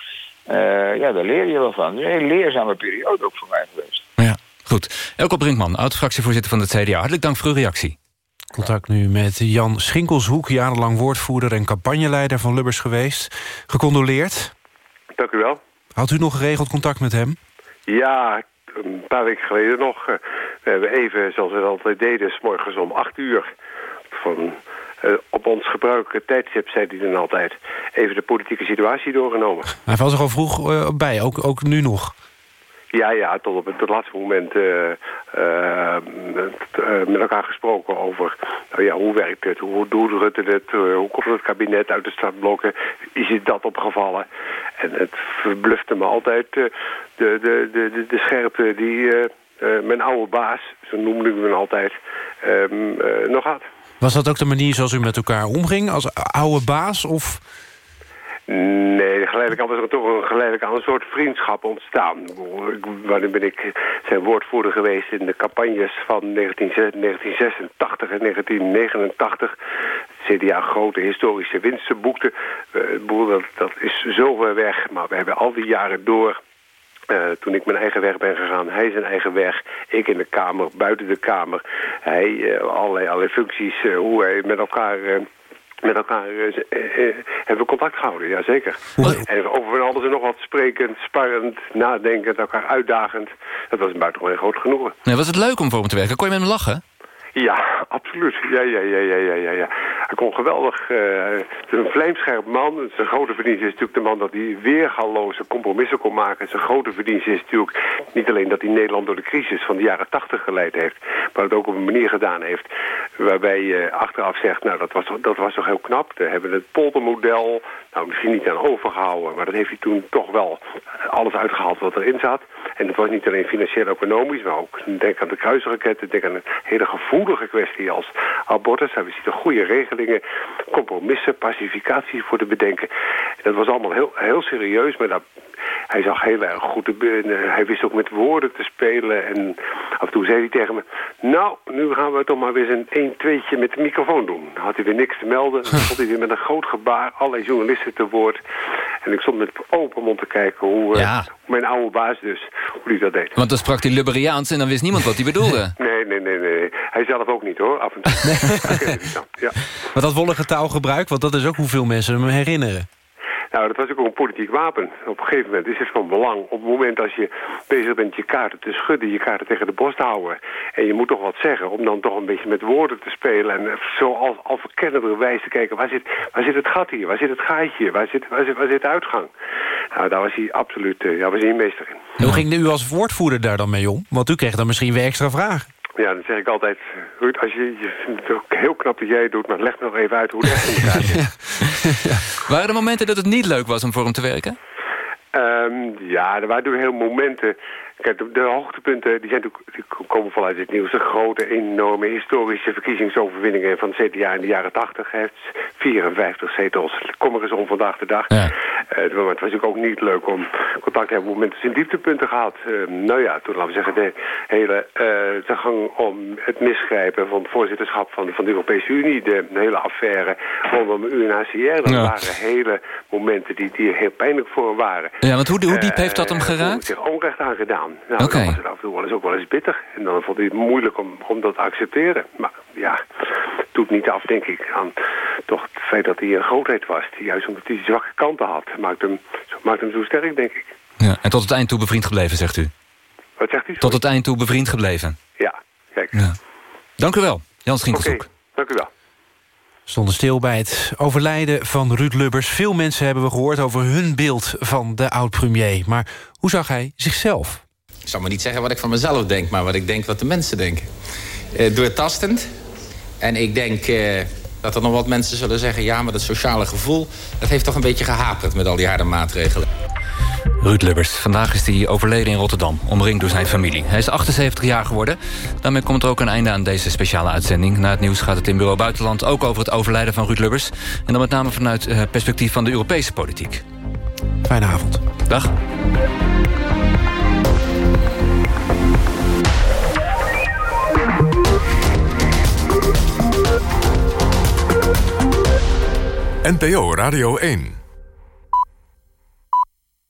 Ja, daar leer je wel van. Een hele leerzame periode ook voor mij geweest. Ja, goed. Elko Brinkman, oud-fractievoorzitter van het CDA. Hartelijk dank voor uw reactie. Contact nu met Jan Schinkelshoek, jarenlang woordvoerder en campagneleider van Lubbers geweest. Gecondoleerd. Dank u wel. Had u nog geregeld contact met hem? Ja, een paar weken geleden nog. We hebben even, zoals we altijd deden, s morgens om acht uur... van op ons gebruikelijke tijdstip, zei hij dan altijd... even de politieke situatie doorgenomen. Hij was er al vroeg uh, bij, ook, ook nu nog. Ja, ja, tot op het, laatste moment uh, uh, met elkaar gesproken over nou ja, hoe werkt het, hoe doet Rutte het, hoe komt het kabinet uit de startblokken, is je dat opgevallen? En het verblufte me altijd de, de, de, de, de scherpte die mijn oude baas, zo noemde ik hem altijd, um, nog had. Was dat ook de manier zoals u met elkaar omging, als oude baas? Of... Nee, geleidelijk was er toch een geleidelijk aan een soort vriendschap ontstaan. Wanneer ben ik zijn woordvoerder geweest in de campagnes van 1986 en 1989. Het CDA grote historische winsten boekte. Uh, dat, dat is zo ver weg, maar we hebben al die jaren door... Uh, toen ik mijn eigen weg ben gegaan, hij zijn eigen weg, ik in de Kamer, buiten de Kamer. Hij, uh, allerlei, allerlei functies, hoe hij met elkaar met elkaar hebben we contact gehouden, ja zeker. En over alles en nog wat sprekend, sparrend, nadenkend, elkaar uitdagend. Dat was een buitengewoon groot genoegen. Nee, was het leuk om voor hem te werken? Kon je met hem lachen? Ja, absoluut. Ja, ja, ja, ja, ja, ja. Hij kon geweldig... Uh, het is een vlijmscherp man. Zijn grote verdienste is natuurlijk de man dat hij weergaloze compromissen kon maken. Zijn grote verdienste is natuurlijk niet alleen dat hij Nederland door de crisis van de jaren tachtig geleid heeft, maar het ook op een manier gedaan heeft waarbij je achteraf zegt, nou dat was, dat was toch heel knap. We hebben het poldermodel, nou misschien niet aan overgehouden, maar dat heeft hij toen toch wel alles uitgehaald wat erin zat. En het was niet alleen financieel-economisch, maar ook denk aan de kruisraketten, denk aan een hele gevoelige kwestie als abortus. Daar zitten goede regelingen, compromissen, pacificatie voor te bedenken. Dat was allemaal heel, heel serieus, maar dat, hij zag heel erg goed. De, hij wist ook met woorden te spelen. En af en toe zei hij tegen me... Nou, nu gaan we toch maar weer eens een 1-2'tje met de microfoon doen. Dan had hij weer niks te melden. Dan stond hij weer met een groot gebaar allerlei journalisten te woord. En ik stond met open mond te kijken hoe... Uh, mijn oude baas dus, hoe hij dat deed. Want dan sprak hij Liberiaans en dan wist niemand wat hij bedoelde. nee, nee, nee, nee. Hij zelf ook niet hoor, af en toe. Nee. ja. Maar dat wollige taalgebruik, want dat is ook hoeveel mensen hem herinneren. Nou, dat was ook een politiek wapen. Op een gegeven moment is het van belang. Op het moment als je bezig bent je kaarten te schudden, je kaarten tegen de borst te houden. En je moet toch wat zeggen, om dan toch een beetje met woorden te spelen. En zo als, als wijze te kijken, waar zit, waar zit het gat hier? Waar zit het gaatje? Waar zit, waar zit, waar zit de uitgang? Nou, daar was hij absoluut uh, ja, was hij meester in. Hoe ging u als woordvoerder daar dan mee om? Want u kreeg dan misschien weer extra vragen. Ja, dan zeg ik altijd, Ruud, als je, je het ook heel knap dat jij het doet, maar leg me nog even uit hoe het echt in elkaar zit. Waren er momenten dat het niet leuk was om voor hem te werken? Um, ja, er waren natuurlijk heel momenten Kijk, de, de, hoogtepunten die zijn die komen vanuit het nieuws. De grote, enorme historische verkiezingsoverwinningen van het CDA in de jaren 80. heeft 54 zetels. Kom er eens om vandaag de dag. Ja. Uh, het was natuurlijk ook niet leuk om contact te hebben. Momenten zijn dieptepunten gehad. Uh, nou ja, toen laten we zeggen de hele uh, de gang om het misgrijpen van het voorzitterschap van, van de Europese Unie. De, hele affaire rondom UNHCR. Dat waren hele momenten die, die heel pijnlijk voor waren. Ja, want hoe, hoe diep heeft dat hem geraakt? zich onrecht aangedaan. Nou, okay. dan was af en toe wel eens ook wel eens bitter. En dan vond hij het moeilijk om, om dat te accepteren. Maar ja, het doet niet af, denk ik, aan toch het feit dat hij een grootheid was. Juist omdat hij zwakke kanten had. Maakt hem, maakt hem zo sterk, denk ik. Ja, en tot het eind toe bevriend gebleven, zegt u? Wat zegt u? Tot het eind toe bevriend gebleven? Ja, kijk. Ja. Dank u wel, Jan Schinkelshoek. Okay, dank u wel. Stonden stil bij het overlijden van Ruud Lubbers. Veel mensen hebben we gehoord over hun beeld van de oud-premier. Maar hoe zag hij zichzelf? Ik zal maar niet zeggen wat ik van mezelf denk... maar wat ik denk wat de mensen denken. Uh, doortastend. En ik denk uh, dat er nog wat mensen zullen zeggen... ja, maar dat sociale gevoel... dat heeft toch een beetje gehaperd met al die harde maatregelen. Ruud Lubbers. Vandaag is hij overleden in Rotterdam, omringd door zijn familie. Hij is 78 jaar geworden. Daarmee komt er ook een einde aan deze speciale uitzending. Na het nieuws gaat het in Bureau Buitenland ook over het overlijden van Ruud Lubbers. En dan met name vanuit het perspectief van de Europese politiek. Fijne avond. Dag. NPO Radio 1